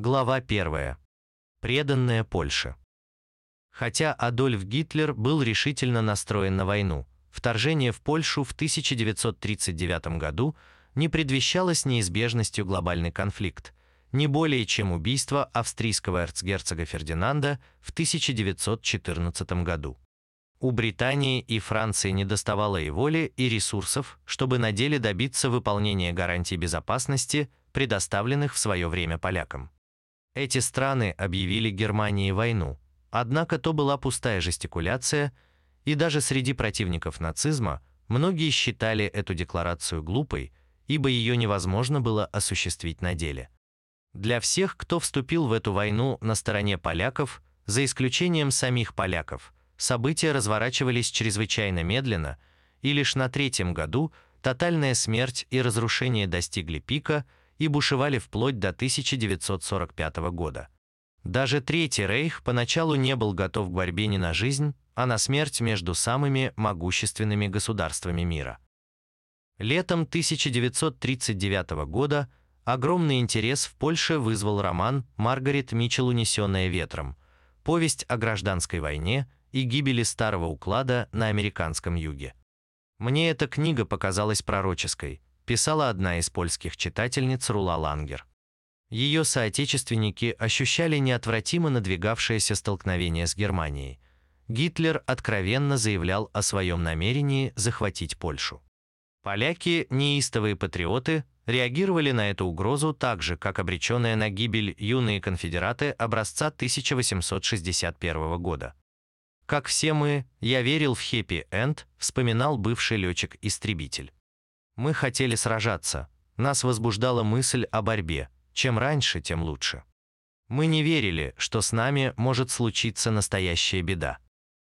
Глава 1. Преданная Польша. Хотя Адольф Гитлер был решительно настроен на войну, вторжение в Польшу в 1939 году не предвещалось неизбежностью глобальный конфликт, не более чем убийство австрийского эрцгерцога Фердинанда в 1914 году. У Британии и Франции недоставало и воли, и ресурсов, чтобы на деле добиться выполнения гарантий безопасности, предоставленных в свое время полякам. Эти страны объявили Германии войну, однако то была пустая жестикуляция, и даже среди противников нацизма многие считали эту декларацию глупой, ибо ее невозможно было осуществить на деле. Для всех, кто вступил в эту войну на стороне поляков, за исключением самих поляков, события разворачивались чрезвычайно медленно, и лишь на третьем году тотальная смерть и разрушение достигли пика – и бушевали вплоть до 1945 года. Даже Третий Рейх поначалу не был готов к борьбе не на жизнь, а на смерть между самыми могущественными государствами мира. Летом 1939 года огромный интерес в Польше вызвал роман «Маргарет Митчелл, унесенная ветром», повесть о гражданской войне и гибели старого уклада на американском юге. Мне эта книга показалась пророческой – писала одна из польских читательниц Рула Лангер. Ее соотечественники ощущали неотвратимо надвигавшееся столкновение с Германией. Гитлер откровенно заявлял о своем намерении захватить Польшу. Поляки, неистовые патриоты, реагировали на эту угрозу так же, как обреченные на гибель юные конфедераты образца 1861 года. Как все мы, я верил в хэппи-энд, вспоминал бывший летчик-истребитель. Мы хотели сражаться. Нас возбуждала мысль о борьбе. Чем раньше, тем лучше. Мы не верили, что с нами может случиться настоящая беда.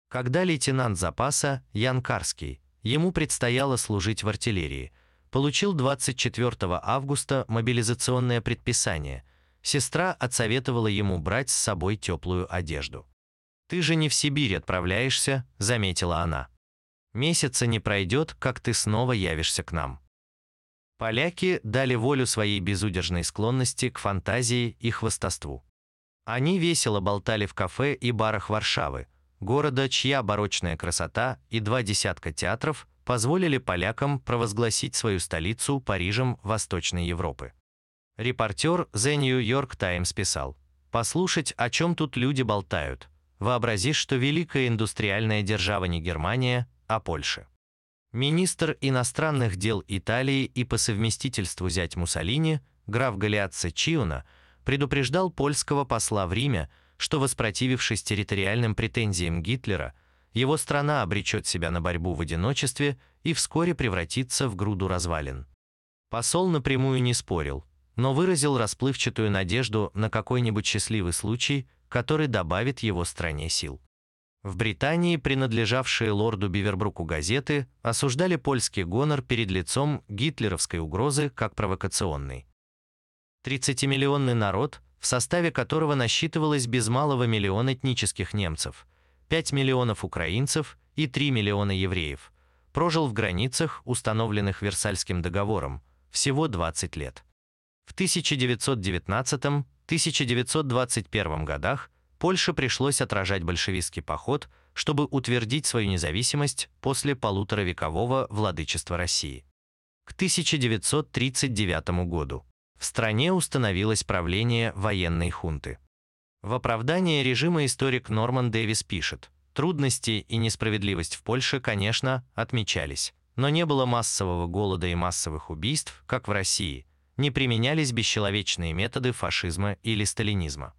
Когда лейтенант запаса Ян Карский, ему предстояло служить в артиллерии, получил 24 августа мобилизационное предписание. Сестра отсоветовала ему брать с собой теплую одежду. «Ты же не в Сибирь отправляешься», — заметила она. Месяца не пройдет, как ты снова явишься к нам. Поляки дали волю своей безудержной склонности к фантазии и хвастовству. Они весело болтали в кафе и барах Варшавы, города, чья барочная красота и два десятка театров позволили полякам провозгласить свою столицу Парижем Восточной Европы. Репортер The New York Times писал, «Послушать, о чем тут люди болтают. Вообрази, что великая индустриальная держава не Германия, о Польше. Министр иностранных дел Италии и по совместительству зять Муссолини, граф Галиатце Чиуна, предупреждал польского посла в Риме, что, воспротивившись территориальным претензиям Гитлера, его страна обречет себя на борьбу в одиночестве и вскоре превратится в груду развалин. Посол напрямую не спорил, но выразил расплывчатую надежду на какой-нибудь счастливый случай, который добавит его стране сил. В Британии принадлежавшие лорду Бивербруку газеты осуждали польский гонор перед лицом гитлеровской угрозы как провокационный. 30-миллионный народ, в составе которого насчитывалось без малого миллион этнических немцев, 5 миллионов украинцев и 3 миллиона евреев, прожил в границах, установленных Версальским договором, всего 20 лет. В 1919-1921 годах Польше пришлось отражать большевистский поход, чтобы утвердить свою независимость после полуторавекового владычества России. К 1939 году в стране установилось правление военной хунты. В оправдание режима историк Норман Дэвис пишет, трудности и несправедливость в Польше, конечно, отмечались, но не было массового голода и массовых убийств, как в России, не применялись бесчеловечные методы фашизма или сталинизма.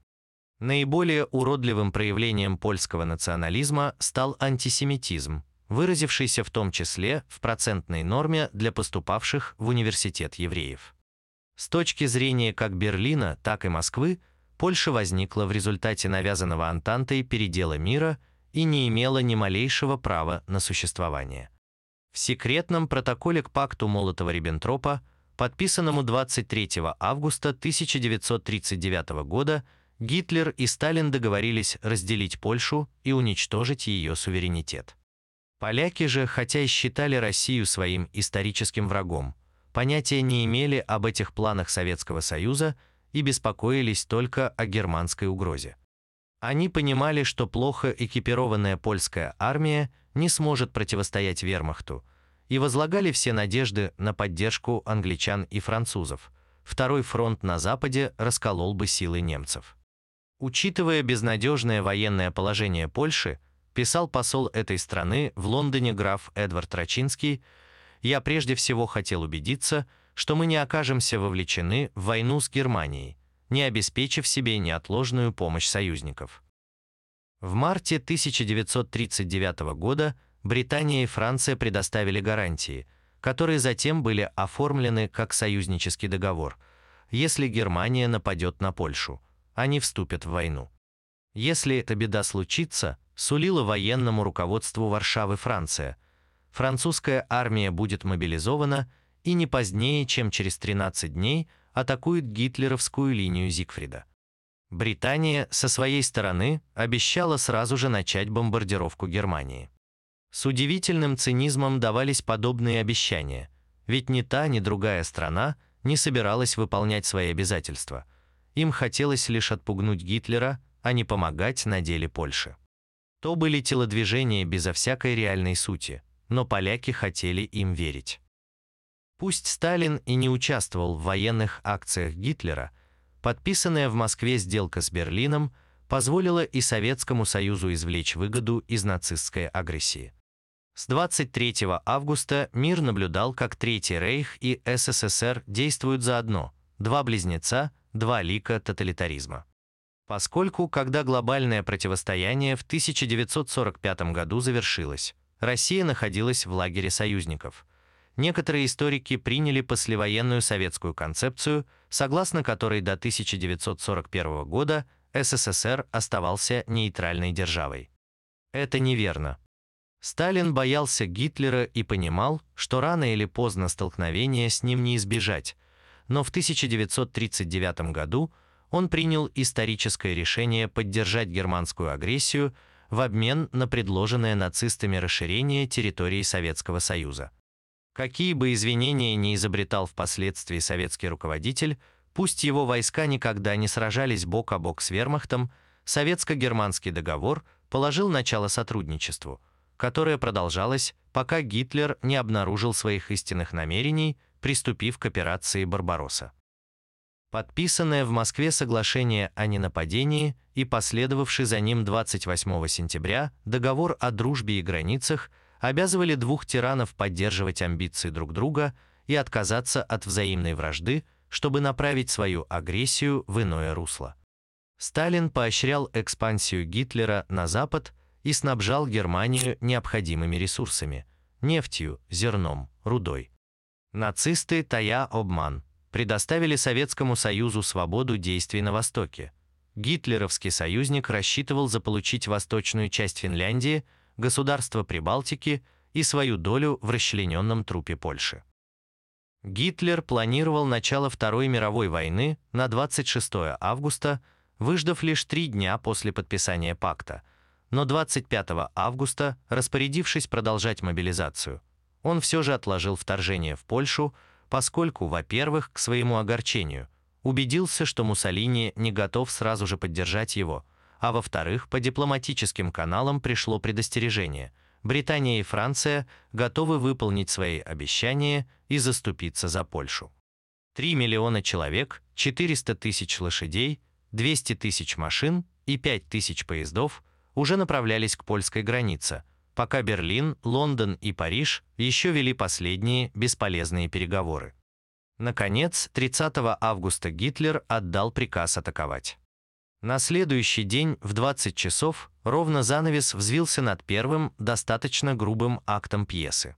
Наиболее уродливым проявлением польского национализма стал антисемитизм, выразившийся в том числе в процентной норме для поступавших в университет евреев. С точки зрения как Берлина, так и Москвы, Польша возникла в результате навязанного Антантой передела мира и не имела ни малейшего права на существование. В секретном протоколе к пакту Молотова-Риббентропа, подписанному 23 августа 1939 года, Гитлер и Сталин договорились разделить Польшу и уничтожить ее суверенитет. Поляки же, хотя и считали Россию своим историческим врагом, понятия не имели об этих планах Советского Союза и беспокоились только о германской угрозе. Они понимали, что плохо экипированная польская армия не сможет противостоять вермахту, и возлагали все надежды на поддержку англичан и французов. Второй фронт на западе расколол бы силы немцев. Учитывая безнадежное военное положение Польши, писал посол этой страны в Лондоне граф Эдвард Рачинский, я прежде всего хотел убедиться, что мы не окажемся вовлечены в войну с Германией, не обеспечив себе неотложную помощь союзников. В марте 1939 года Британия и Франция предоставили гарантии, которые затем были оформлены как союзнический договор. Если Германия нападет на Польшу, они вступят в войну. Если эта беда случится, сулила военному руководству Варшавы Франция, французская армия будет мобилизована и не позднее, чем через 13 дней атакует гитлеровскую линию Зигфрида. Британия со своей стороны обещала сразу же начать бомбардировку Германии. С удивительным цинизмом давались подобные обещания, ведь ни та, ни другая страна не собиралась выполнять свои обязательства. Им хотелось лишь отпугнуть Гитлера, а не помогать на деле Польши. То были телодвижения безо всякой реальной сути, но поляки хотели им верить. Пусть Сталин и не участвовал в военных акциях Гитлера, подписанная в Москве сделка с Берлином позволила и Советскому Союзу извлечь выгоду из нацистской агрессии. С 23 августа мир наблюдал, как Третий Рейх и СССР действуют заодно, два близнеца, два лика тоталитаризма. Поскольку, когда глобальное противостояние в 1945 году завершилось, Россия находилась в лагере союзников. Некоторые историки приняли послевоенную советскую концепцию, согласно которой до 1941 года СССР оставался нейтральной державой. Это неверно. Сталин боялся Гитлера и понимал, что рано или поздно столкновение с ним не избежать, но в 1939 году он принял историческое решение поддержать германскую агрессию в обмен на предложенное нацистами расширение территории Советского Союза. Какие бы извинения ни изобретал впоследствии советский руководитель, пусть его войска никогда не сражались бок о бок с вермахтом, советско-германский договор положил начало сотрудничеству – которое продолжалось, пока Гитлер не обнаружил своих истинных намерений, приступив к операции «Барбаросса». Подписанное в Москве соглашение о ненападении и последовавший за ним 28 сентября договор о дружбе и границах обязывали двух тиранов поддерживать амбиции друг друга и отказаться от взаимной вражды, чтобы направить свою агрессию в иное русло. Сталин поощрял экспансию Гитлера на Запад и снабжал Германию необходимыми ресурсами – нефтью, зерном, рудой. Нацисты, тая обман, предоставили Советскому Союзу свободу действий на Востоке. Гитлеровский союзник рассчитывал заполучить восточную часть Финляндии, государство Прибалтики и свою долю в расчлененном трупе Польши. Гитлер планировал начало Второй мировой войны на 26 августа, выждав лишь три дня после подписания пакта – но 25 августа, распорядившись продолжать мобилизацию, он все же отложил вторжение в Польшу, поскольку, во-первых, к своему огорчению, убедился, что Муссолини не готов сразу же поддержать его, а во-вторых, по дипломатическим каналам пришло предостережение. Британия и Франция готовы выполнить свои обещания и заступиться за Польшу. 3 миллиона человек, 400 тысяч лошадей, 200 тысяч машин и 5 тысяч поездов – уже направлялись к польской границе, пока Берлин, Лондон и Париж еще вели последние бесполезные переговоры. Наконец, 30 августа Гитлер отдал приказ атаковать. На следующий день в 20 часов ровно занавес взвился над первым, достаточно грубым актом пьесы.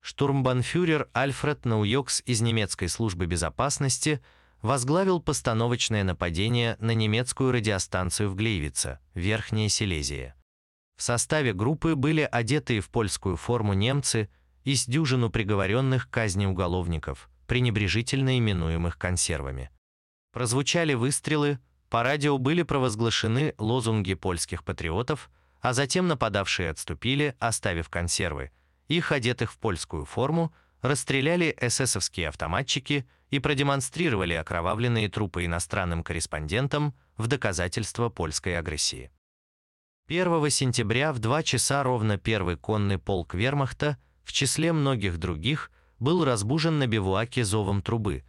Штурмбанфюрер Альфред Науйокс из немецкой службы безопасности возглавил постановочное нападение на немецкую радиостанцию в Глейвице, Верхняя Силезия. В составе группы были одетые в польскую форму немцы и с дюжину приговоренных к казни уголовников, пренебрежительно именуемых консервами. Прозвучали выстрелы, по радио были провозглашены лозунги польских патриотов, а затем нападавшие отступили, оставив консервы. Их, одетых в польскую форму, расстреляли эсэсовские автоматчики и продемонстрировали окровавленные трупы иностранным корреспондентам в доказательство польской агрессии. 1 сентября в 2 часа ровно первый конный полк вермахта, в числе многих других, был разбужен на бивуаке зовом трубы.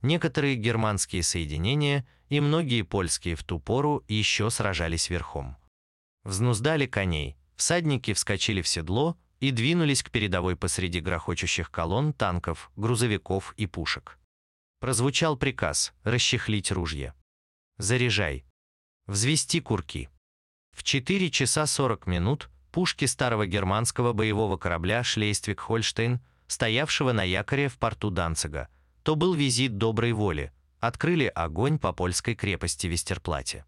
Некоторые германские соединения и многие польские в ту пору еще сражались верхом. Взнуздали коней, всадники вскочили в седло и двинулись к передовой посреди грохочущих колонн танков, грузовиков и пушек. Прозвучал приказ расчехлить ружья. «Заряжай! Взвести курки!» В 4 часа 40 минут пушки старого германского боевого корабля «Шлействик-Хольштейн», стоявшего на якоре в порту Данцига, то был визит доброй воли, открыли огонь по польской крепости Вестерплате.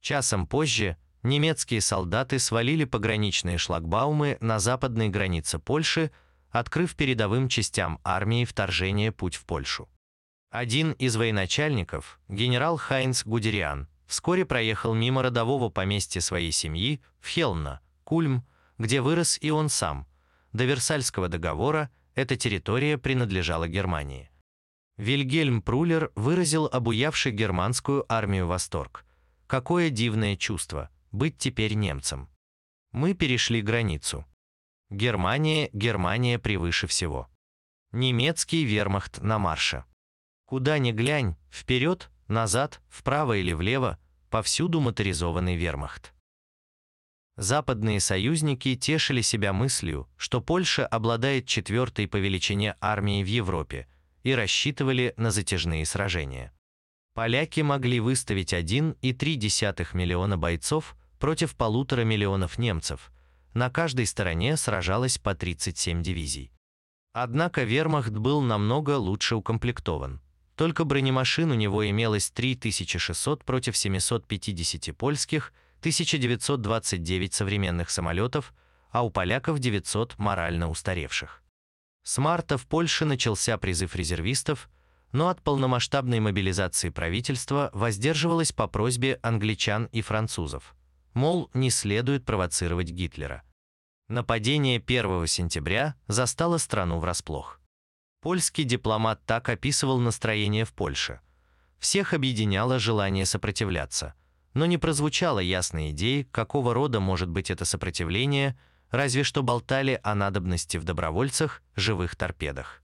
Часом позже немецкие солдаты свалили пограничные шлагбаумы на западной границе Польши, открыв передовым частям армии вторжение путь в Польшу. Один из военачальников, генерал Хайнц Гудериан, вскоре проехал мимо родового поместья своей семьи в Хелмна, Кульм, где вырос и он сам. До Версальского договора эта территория принадлежала Германии. Вильгельм Прулер выразил обуявший германскую армию восторг. Какое дивное чувство быть теперь немцем. Мы перешли границу. Германия, Германия превыше всего. Немецкий вермахт на марше. Куда ни глянь, вперед, назад, вправо или влево, повсюду моторизованный вермахт. Западные союзники тешили себя мыслью, что Польша обладает четвертой по величине армией в Европе, и рассчитывали на затяжные сражения. Поляки могли выставить 1,3 миллиона бойцов против полутора миллионов немцев. На каждой стороне сражалось по 37 дивизий. Однако вермахт был намного лучше укомплектован. Только бронемашин у него имелось 3600 против 750 польских, 1929 современных самолетов, а у поляков 900 морально устаревших. С марта в Польше начался призыв резервистов, но от полномасштабной мобилизации правительства воздерживалось по просьбе англичан и французов. Мол, не следует провоцировать Гитлера. Нападение 1 сентября застало страну врасплох. Польский дипломат так описывал настроение в Польше. Всех объединяло желание сопротивляться, но не прозвучало ясной идеи, какого рода может быть это сопротивление, разве что болтали о надобности в добровольцах, живых торпедах.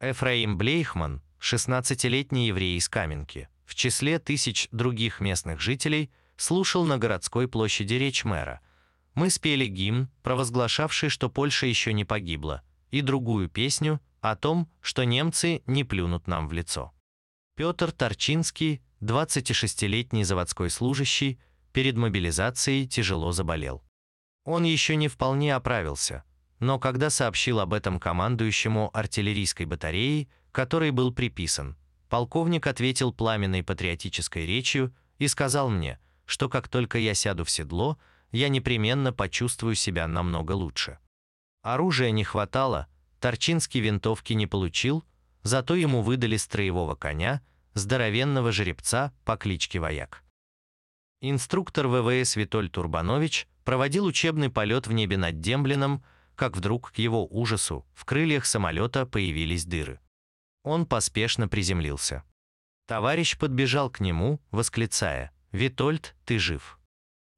Эфраим Блейхман, 16-летний еврей из Каменки, в числе тысяч других местных жителей, слушал на городской площади речь мэра. Мы спели гимн, провозглашавший, что Польша еще не погибла, и другую песню о том, что немцы не плюнут нам в лицо. Петр Торчинский, 26-летний заводской служащий, перед мобилизацией тяжело заболел. Он еще не вполне оправился, но когда сообщил об этом командующему артиллерийской батареей, который был приписан, полковник ответил пламенной патриотической речью и сказал мне, что как только я сяду в седло, я непременно почувствую себя намного лучше. Оружия не хватало, Торчинский винтовки не получил, зато ему выдали строевого коня, здоровенного жеребца по кличке Вояк. Инструктор ВВС Витоль Турбанович проводил учебный полет в небе над Демблином, как вдруг, к его ужасу, в крыльях самолета появились дыры. Он поспешно приземлился. Товарищ подбежал к нему, восклицая «Витольд, ты жив!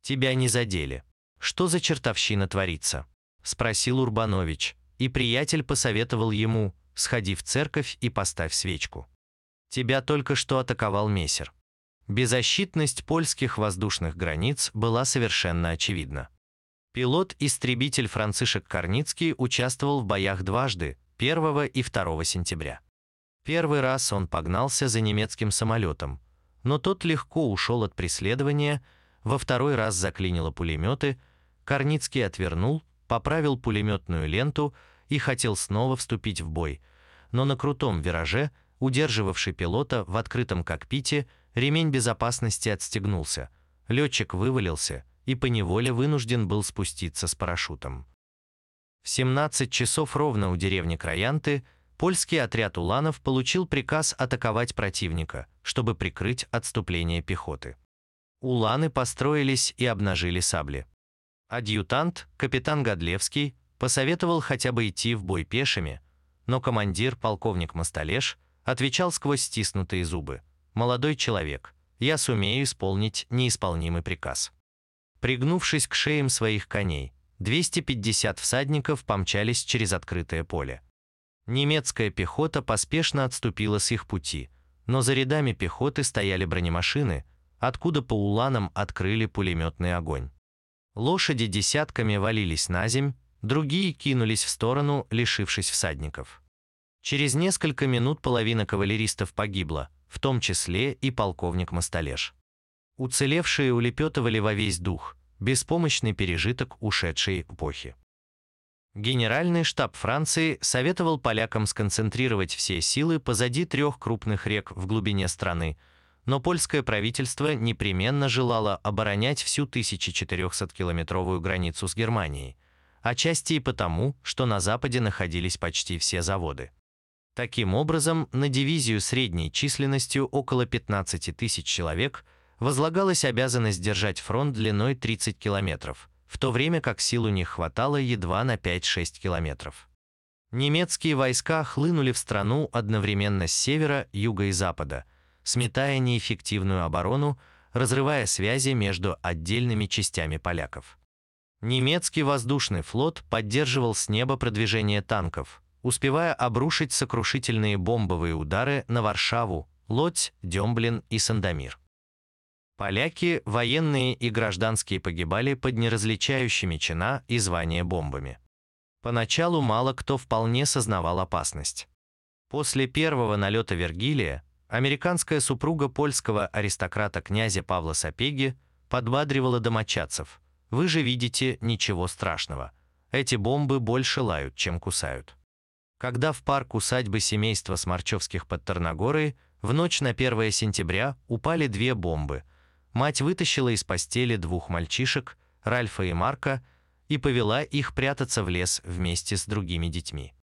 Тебя не задели! Что за чертовщина творится?» – спросил Урбанович, и приятель посоветовал ему «Сходи в церковь и поставь свечку». Тебя только что атаковал мессер. Беззащитность польских воздушных границ была совершенно очевидна. Пилот-истребитель Францишек Корницкий участвовал в боях дважды, 1 и 2 сентября. Первый раз он погнался за немецким самолетом, но тот легко ушел от преследования, во второй раз заклинило пулеметы, Корницкий отвернул, поправил пулеметную ленту и хотел снова вступить в бой, но на крутом вираже – удерживавший пилота в открытом кокпите, ремень безопасности отстегнулся. Летчик вывалился и поневоле вынужден был спуститься с парашютом. В 17 часов ровно у деревни Краянты польский отряд уланов получил приказ атаковать противника, чтобы прикрыть отступление пехоты. Уланы построились и обнажили сабли. Адъютант, капитан Годлевский, посоветовал хотя бы идти в бой пешими, но командир, полковник Мостолеш, отвечал сквозь стиснутые зубы. «Молодой человек, я сумею исполнить неисполнимый приказ». Пригнувшись к шеям своих коней, 250 всадников помчались через открытое поле. Немецкая пехота поспешно отступила с их пути, но за рядами пехоты стояли бронемашины, откуда по уланам открыли пулеметный огонь. Лошади десятками валились на земь, другие кинулись в сторону, лишившись всадников. Через несколько минут половина кавалеристов погибла, в том числе и полковник Мостолеш. Уцелевшие улепетывали во весь дух, беспомощный пережиток ушедшей эпохи. Генеральный штаб Франции советовал полякам сконцентрировать все силы позади трех крупных рек в глубине страны, но польское правительство непременно желало оборонять всю 1400-километровую границу с Германией, отчасти и потому, что на западе находились почти все заводы. Таким образом, на дивизию средней численностью около 15 тысяч человек возлагалась обязанность держать фронт длиной 30 километров, в то время как сил у них хватало едва на 5-6 километров. Немецкие войска хлынули в страну одновременно с севера, юга и запада, сметая неэффективную оборону, разрывая связи между отдельными частями поляков. Немецкий воздушный флот поддерживал с неба продвижение танков, успевая обрушить сокрушительные бомбовые удары на Варшаву, Лодзь, Демблин и Сандомир. Поляки, военные и гражданские погибали под неразличающими чина и звания бомбами. Поначалу мало кто вполне сознавал опасность. После первого налета Вергилия американская супруга польского аристократа князя Павла Сапеги подбадривала домочадцев. «Вы же видите, ничего страшного. Эти бомбы больше лают, чем кусают». Когда в парк усадьбы семейства Сморчевских под Тарногорой в ночь на 1 сентября упали две бомбы, мать вытащила из постели двух мальчишек, Ральфа и Марка, и повела их прятаться в лес вместе с другими детьми.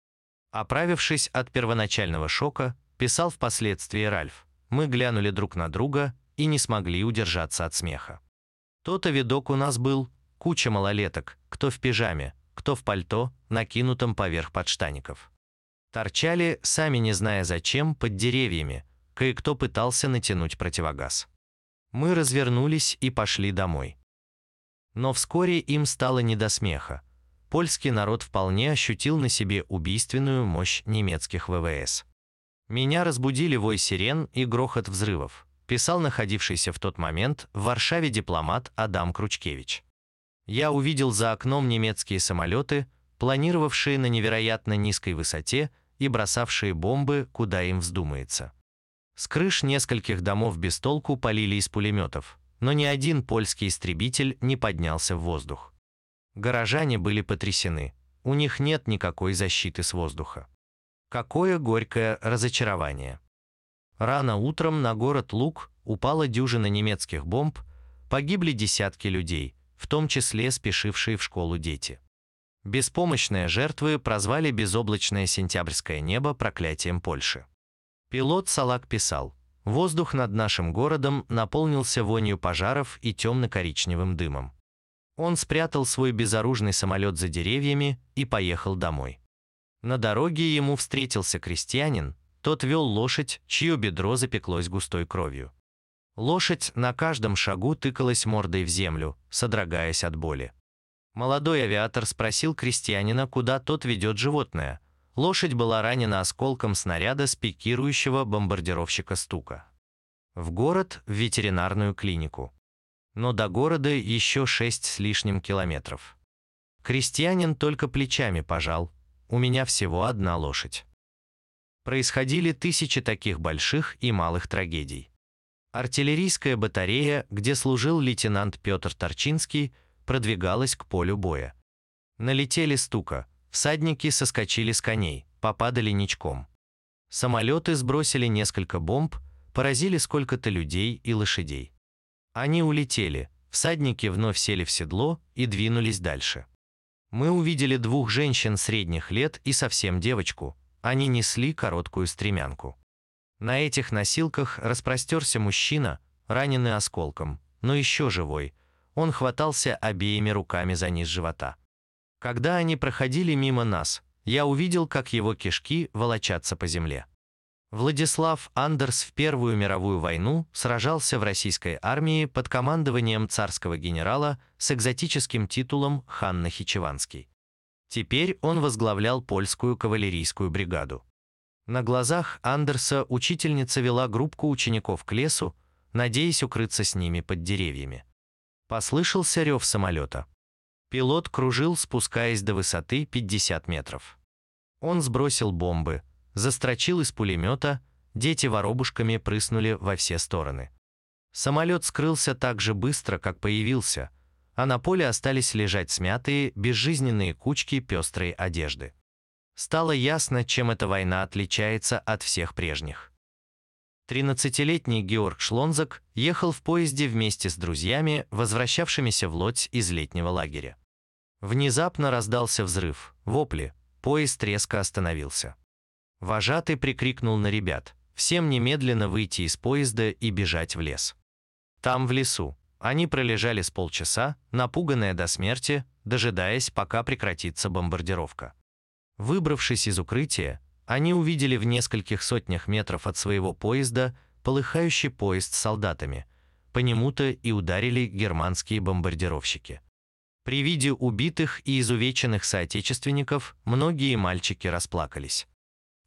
Оправившись от первоначального шока, Писал впоследствии Ральф. Мы глянули друг на друга и не смогли удержаться от смеха. То-то видок у нас был, куча малолеток, кто в пижаме, кто в пальто, накинутом поверх подштаников. Торчали, сами не зная зачем, под деревьями, кое-кто пытался натянуть противогаз. Мы развернулись и пошли домой. Но вскоре им стало не до смеха. Польский народ вполне ощутил на себе убийственную мощь немецких ВВС. Меня разбудили вой сирен и грохот взрывов, писал находившийся в тот момент в Варшаве дипломат Адам Кручкевич. Я увидел за окном немецкие самолеты, планировавшие на невероятно низкой высоте и бросавшие бомбы, куда им вздумается. С крыш нескольких домов без толку полили из пулеметов, но ни один польский истребитель не поднялся в воздух. Горожане были потрясены, у них нет никакой защиты с воздуха. Какое горькое разочарование. Рано утром на город Лук упала дюжина немецких бомб, погибли десятки людей, в том числе спешившие в школу дети. Беспомощные жертвы прозвали безоблачное сентябрьское небо проклятием Польши. Пилот Салак писал, «Воздух над нашим городом наполнился вонью пожаров и темно-коричневым дымом. Он спрятал свой безоружный самолет за деревьями и поехал домой. На дороге ему встретился крестьянин, тот вел лошадь, чье бедро запеклось густой кровью. Лошадь на каждом шагу тыкалась мордой в землю, содрогаясь от боли. Молодой авиатор спросил крестьянина, куда тот ведет животное. Лошадь была ранена осколком снаряда спикирующего бомбардировщика «Стука». В город, в ветеринарную клинику. Но до города еще шесть с лишним километров. Крестьянин только плечами пожал, у меня всего одна лошадь. Происходили тысячи таких больших и малых трагедий. Артиллерийская батарея, где служил лейтенант Петр Торчинский, продвигалась к полю боя. Налетели стука, всадники соскочили с коней, попадали ничком. Самолеты сбросили несколько бомб, поразили сколько-то людей и лошадей. Они улетели, всадники вновь сели в седло и двинулись дальше. Мы увидели двух женщин средних лет и совсем девочку. Они несли короткую стремянку. На этих носилках распростерся мужчина, раненый осколком, но еще живой. Он хватался обеими руками за низ живота. Когда они проходили мимо нас, я увидел, как его кишки волочатся по земле. Владислав Андерс в Первую мировую войну сражался в российской армии под командованием царского генерала с экзотическим титулом хан Нахичеванский. Теперь он возглавлял польскую кавалерийскую бригаду. На глазах Андерса учительница вела группку учеников к лесу, надеясь укрыться с ними под деревьями. Послышался рев самолета. Пилот кружил, спускаясь до высоты 50 метров. Он сбросил бомбы, застрочил из пулемета, дети воробушками прыснули во все стороны. Самолет скрылся так же быстро, как появился, а на поле остались лежать смятые, безжизненные кучки пестрой одежды. Стало ясно, чем эта война отличается от всех прежних. 13-летний Георг Шлонзак ехал в поезде вместе с друзьями, возвращавшимися в Лодзь из летнего лагеря. Внезапно раздался взрыв, вопли, поезд резко остановился. Вожатый прикрикнул на ребят, всем немедленно выйти из поезда и бежать в лес. Там, в лесу, они пролежали с полчаса, напуганные до смерти, дожидаясь, пока прекратится бомбардировка. Выбравшись из укрытия, они увидели в нескольких сотнях метров от своего поезда полыхающий поезд с солдатами. По нему-то и ударили германские бомбардировщики. При виде убитых и изувеченных соотечественников многие мальчики расплакались.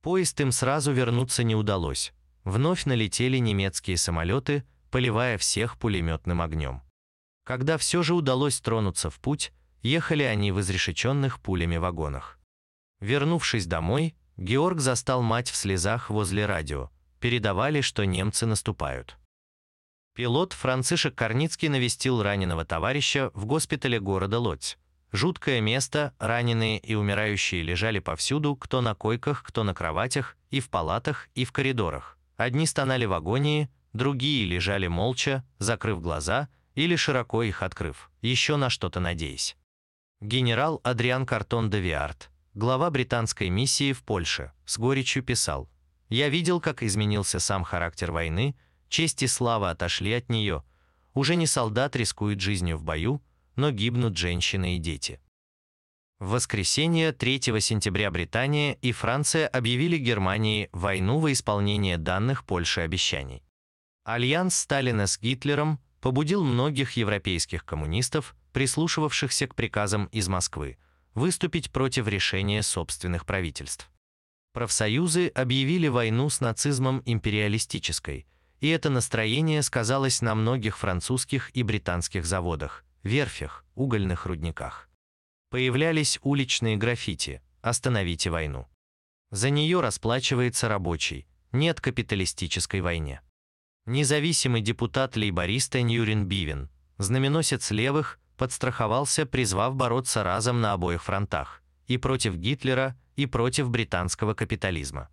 Поезд им сразу вернуться не удалось. Вновь налетели немецкие самолеты, поливая всех пулеметным огнем. Когда все же удалось тронуться в путь, ехали они в изрешеченных пулями вагонах. Вернувшись домой, Георг застал мать в слезах возле радио. Передавали, что немцы наступают. Пилот Францишек Корницкий навестил раненого товарища в госпитале города Лодзь. Жуткое место, раненые и умирающие лежали повсюду, кто на койках, кто на кроватях, и в палатах, и в коридорах. Одни стонали в агонии, другие лежали молча, закрыв глаза или широко их открыв, еще на что-то надеясь. Генерал Адриан Картон де Виарт, глава британской миссии в Польше, с горечью писал, «Я видел, как изменился сам характер войны, честь и слава отошли от нее, уже не солдат рискует жизнью в бою, но гибнут женщины и дети. В воскресенье 3 сентября Британия и Франция объявили Германии войну во исполнение данных Польши обещаний. Альянс Сталина с Гитлером побудил многих европейских коммунистов, прислушивавшихся к приказам из Москвы, выступить против решения собственных правительств. Профсоюзы объявили войну с нацизмом империалистической, и это настроение сказалось на многих французских и британских заводах, верфях, угольных рудниках. Появлялись уличные граффити «Остановите войну». За нее расплачивается рабочий, нет капиталистической войне. Независимый депутат лейбориста Ньюрин Бивен, знаменосец левых, подстраховался, призвав бороться разом на обоих фронтах, и против Гитлера, и против британского капитализма.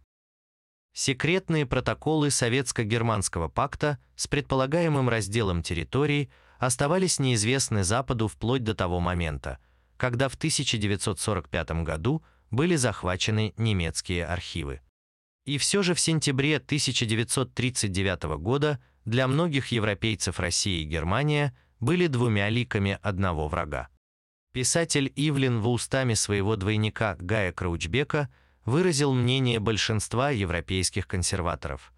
Секретные протоколы Советско-германского пакта с предполагаемым разделом территорий оставались неизвестны Западу вплоть до того момента, когда в 1945 году были захвачены немецкие архивы. И все же в сентябре 1939 года для многих европейцев Россия и Германия были двумя ликами одного врага. Писатель Ивлин в устами своего двойника Гая Краучбека выразил мнение большинства европейских консерваторов.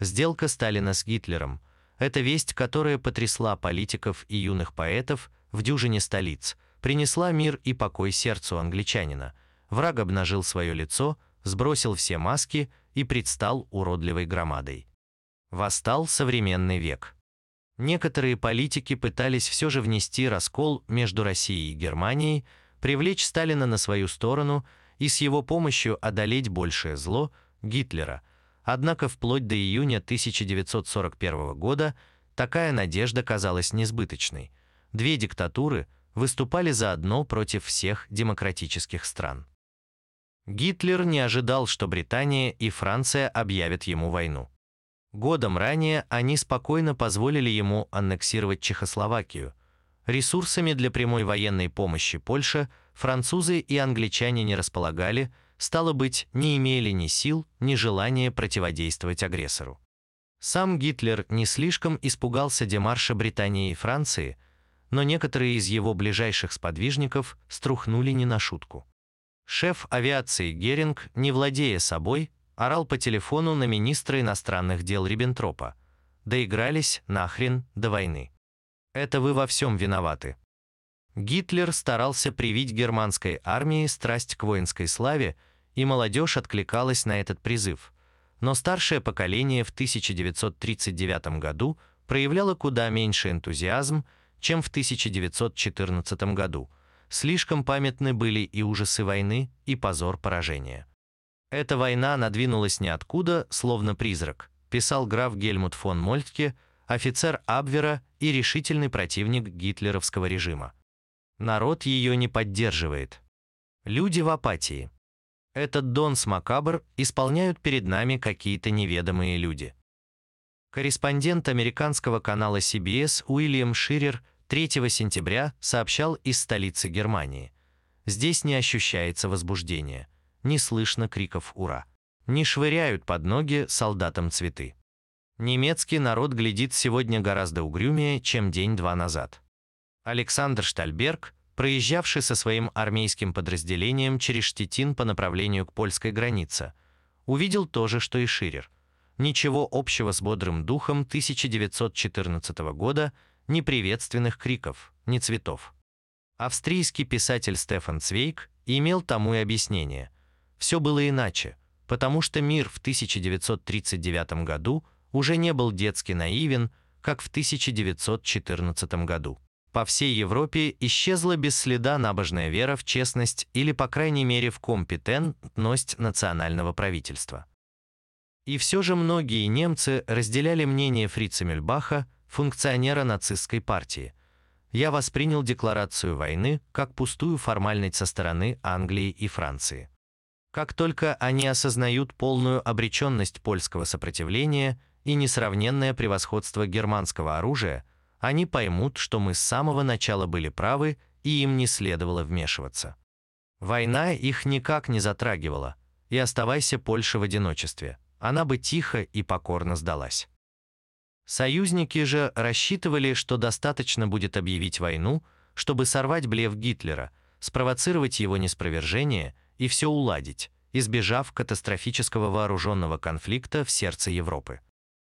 Сделка Сталина с Гитлером – это весть, которая потрясла политиков и юных поэтов в дюжине столиц, принесла мир и покой сердцу англичанина. Враг обнажил свое лицо, сбросил все маски и предстал уродливой громадой. Восстал современный век. Некоторые политики пытались все же внести раскол между Россией и Германией, привлечь Сталина на свою сторону и с его помощью одолеть большее зло – Гитлера – Однако вплоть до июня 1941 года такая надежда казалась несбыточной. Две диктатуры выступали заодно против всех демократических стран. Гитлер не ожидал, что Британия и Франция объявят ему войну. Годом ранее они спокойно позволили ему аннексировать Чехословакию. Ресурсами для прямой военной помощи Польша французы и англичане не располагали – стало быть, не имели ни сил, ни желания противодействовать агрессору. Сам Гитлер не слишком испугался демарша Британии и Франции, но некоторые из его ближайших сподвижников струхнули не на шутку. Шеф авиации Геринг, не владея собой, орал по телефону на министра иностранных дел Риббентропа. Доигрались нахрен до войны. Это вы во всем виноваты. Гитлер старался привить германской армии страсть к воинской славе, и молодежь откликалась на этот призыв. Но старшее поколение в 1939 году проявляло куда меньше энтузиазм, чем в 1914 году. Слишком памятны были и ужасы войны, и позор поражения. Эта война надвинулась ниоткуда, словно призрак, писал граф Гельмут фон Мольтке, офицер Абвера и решительный противник гитлеровского режима. Народ ее не поддерживает. Люди в апатии. Этот Донс Макабр исполняют перед нами какие-то неведомые люди. Корреспондент американского канала CBS Уильям Ширер 3 сентября сообщал из столицы Германии. Здесь не ощущается возбуждения, не слышно криков «Ура!», не швыряют под ноги солдатам цветы. Немецкий народ глядит сегодня гораздо угрюмее, чем день-два назад. Александр Штальберг, проезжавший со своим армейским подразделением через Штетин по направлению к польской границе, увидел то же, что и Ширер. Ничего общего с бодрым духом 1914 года – ни приветственных криков, ни цветов. Австрийский писатель Стефан Цвейк имел тому и объяснение. Все было иначе, потому что мир в 1939 году уже не был детски наивен, как в 1914 году. По всей Европе исчезла без следа набожная вера в честность или, по крайней мере, в компетентность национального правительства. И все же многие немцы разделяли мнение Фрица Мюльбаха, функционера нацистской партии. Я воспринял декларацию войны как пустую формальность со стороны Англии и Франции. Как только они осознают полную обреченность польского сопротивления и несравненное превосходство германского оружия, они поймут, что мы с самого начала были правы и им не следовало вмешиваться. Война их никак не затрагивала, и оставайся Польша в одиночестве, она бы тихо и покорно сдалась. Союзники же рассчитывали, что достаточно будет объявить войну, чтобы сорвать блеф Гитлера, спровоцировать его неспровержение и все уладить, избежав катастрофического вооруженного конфликта в сердце Европы.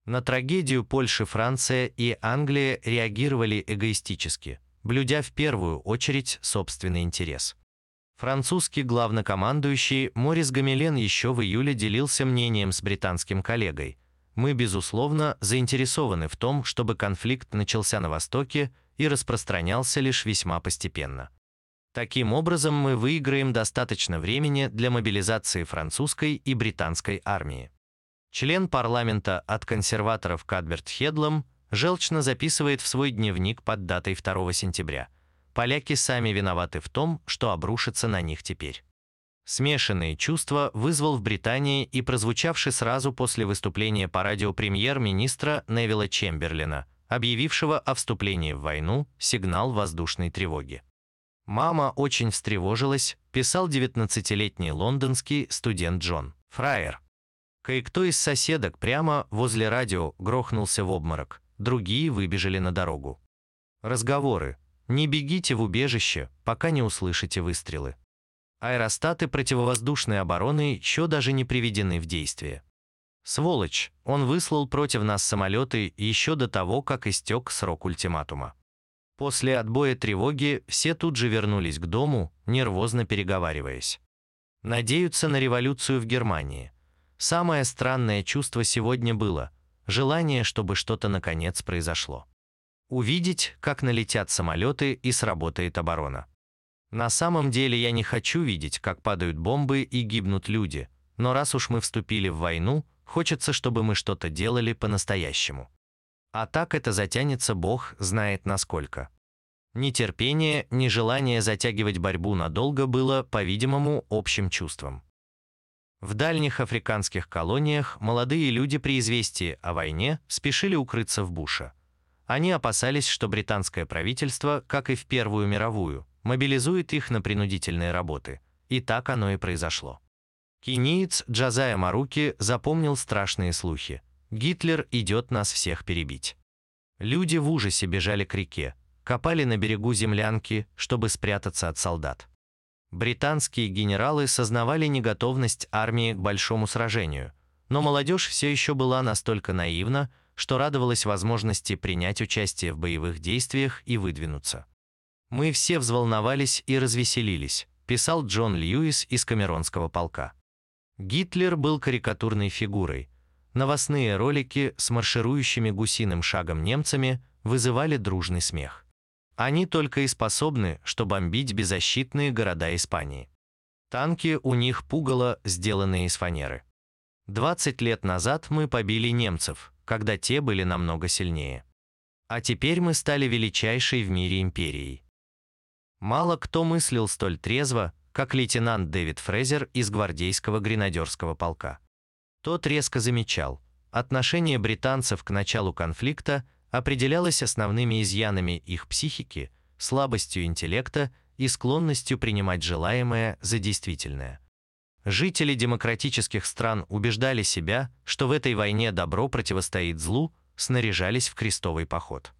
На трагедию Польши Франция и Англия реагировали эгоистически, блюдя в первую очередь собственный интерес. Французский главнокомандующий Морис Гамилен еще в июле делился мнением с британским коллегой – мы, безусловно, заинтересованы в том, чтобы конфликт начался на Востоке и распространялся лишь весьма постепенно. Таким образом, мы выиграем достаточно времени для мобилизации французской и британской армии. Член парламента от консерваторов Кадберт Хедлом желчно записывает в свой дневник под датой 2 сентября. Поляки сами виноваты в том, что обрушится на них теперь. Смешанные чувства вызвал в Британии и прозвучавший сразу после выступления по радио премьер-министра Невилла Чемберлина, объявившего о вступлении в войну сигнал воздушной тревоги. «Мама очень встревожилась», писал 19-летний лондонский студент Джон Фраер. Кое-кто из соседок прямо возле радио грохнулся в обморок, другие выбежали на дорогу. Разговоры. «Не бегите в убежище, пока не услышите выстрелы». Аэростаты противовоздушной обороны еще даже не приведены в действие. Сволочь, он выслал против нас самолеты еще до того, как истек срок ультиматума. После отбоя тревоги все тут же вернулись к дому, нервозно переговариваясь. Надеются на революцию в Германии. Самое странное чувство сегодня было – желание, чтобы что-то наконец произошло. Увидеть, как налетят самолеты и сработает оборона. На самом деле я не хочу видеть, как падают бомбы и гибнут люди, но раз уж мы вступили в войну, хочется, чтобы мы что-то делали по-настоящему. А так это затянется Бог знает насколько. Ни терпение, ни желание затягивать борьбу надолго было, по-видимому, общим чувством. В дальних африканских колониях молодые люди при известии о войне спешили укрыться в буше. Они опасались, что британское правительство, как и в Первую мировую, мобилизует их на принудительные работы. И так оно и произошло. Кениец Джазая Маруки запомнил страшные слухи. Гитлер идет нас всех перебить. Люди в ужасе бежали к реке, копали на берегу землянки, чтобы спрятаться от солдат. Британские генералы сознавали неготовность армии к большому сражению, но молодежь все еще была настолько наивна, что радовалась возможности принять участие в боевых действиях и выдвинуться. «Мы все взволновались и развеселились», писал Джон Льюис из Камеронского полка. Гитлер был карикатурной фигурой. Новостные ролики с марширующими гусиным шагом немцами вызывали дружный смех. Они только и способны, что бомбить беззащитные города Испании. Танки у них пугало, сделанные из фанеры. 20 лет назад мы побили немцев, когда те были намного сильнее. А теперь мы стали величайшей в мире империей. Мало кто мыслил столь трезво, как лейтенант Дэвид Фрезер из гвардейского гренадерского полка. Тот резко замечал, отношение британцев к началу конфликта определялось основными изъянами их психики, слабостью интеллекта и склонностью принимать желаемое за действительное. Жители демократических стран убеждали себя, что в этой войне добро противостоит злу, снаряжались в крестовый поход.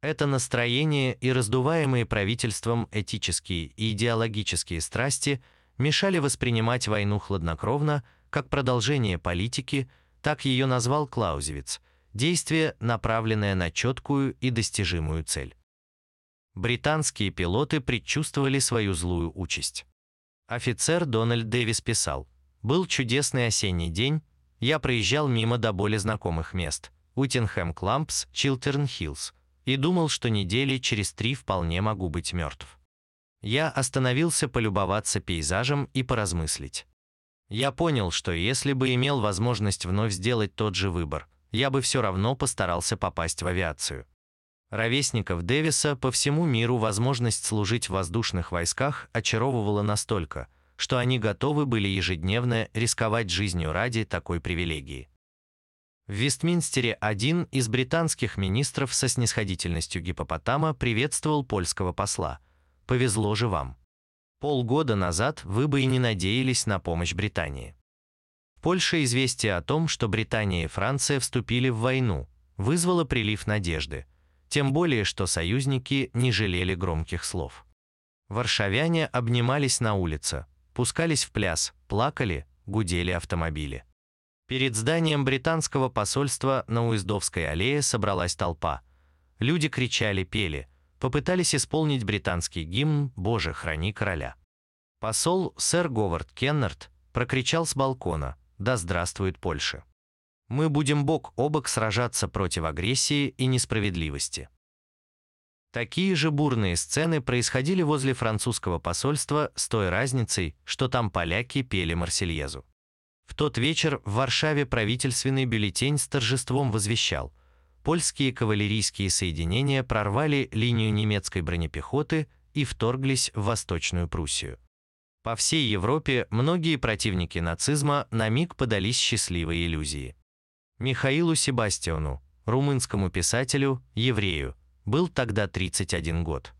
Это настроение и раздуваемые правительством этические и идеологические страсти мешали воспринимать войну хладнокровно, как продолжение политики, так ее назвал Клаузевиц, действие, направленное на четкую и достижимую цель. Британские пилоты предчувствовали свою злую участь. Офицер Дональд Дэвис писал, «Был чудесный осенний день, я проезжал мимо до более знакомых мест – Уиттенхэм Клампс, Чилтерн Хиллз – и думал, что недели через три вполне могу быть мертв. Я остановился полюбоваться пейзажем и поразмыслить. Я понял, что если бы имел возможность вновь сделать тот же выбор, я бы все равно постарался попасть в авиацию. Ровесников Дэвиса по всему миру возможность служить в воздушных войсках очаровывала настолько, что они готовы были ежедневно рисковать жизнью ради такой привилегии. В Вестминстере один из британских министров со снисходительностью гипопотама приветствовал польского посла. «Повезло же вам. Полгода назад вы бы и не надеялись на помощь Британии». Польша известие о том, что Британия и Франция вступили в войну, вызвало прилив надежды, тем более что союзники не жалели громких слов. Варшавяне обнимались на улице, пускались в пляс, плакали, гудели автомобили. Перед зданием британского посольства на Уездовской аллее собралась толпа. Люди кричали, пели, попытались исполнить британский гимн «Боже, храни короля». Посол сэр Говард Кеннард прокричал с балкона «Да здравствует Польша!» Мы будем бок о бок сражаться против агрессии и несправедливости. Такие же бурные сцены происходили возле французского посольства с той разницей, что там поляки пели Марсельезу. В тот вечер в Варшаве правительственный бюллетень с торжеством возвещал. Польские кавалерийские соединения прорвали линию немецкой бронепехоты и вторглись в Восточную Пруссию. По всей Европе многие противники нацизма на миг подались счастливой иллюзии. Михаилу Себастьяну, румынскому писателю, еврею, был тогда 31 год.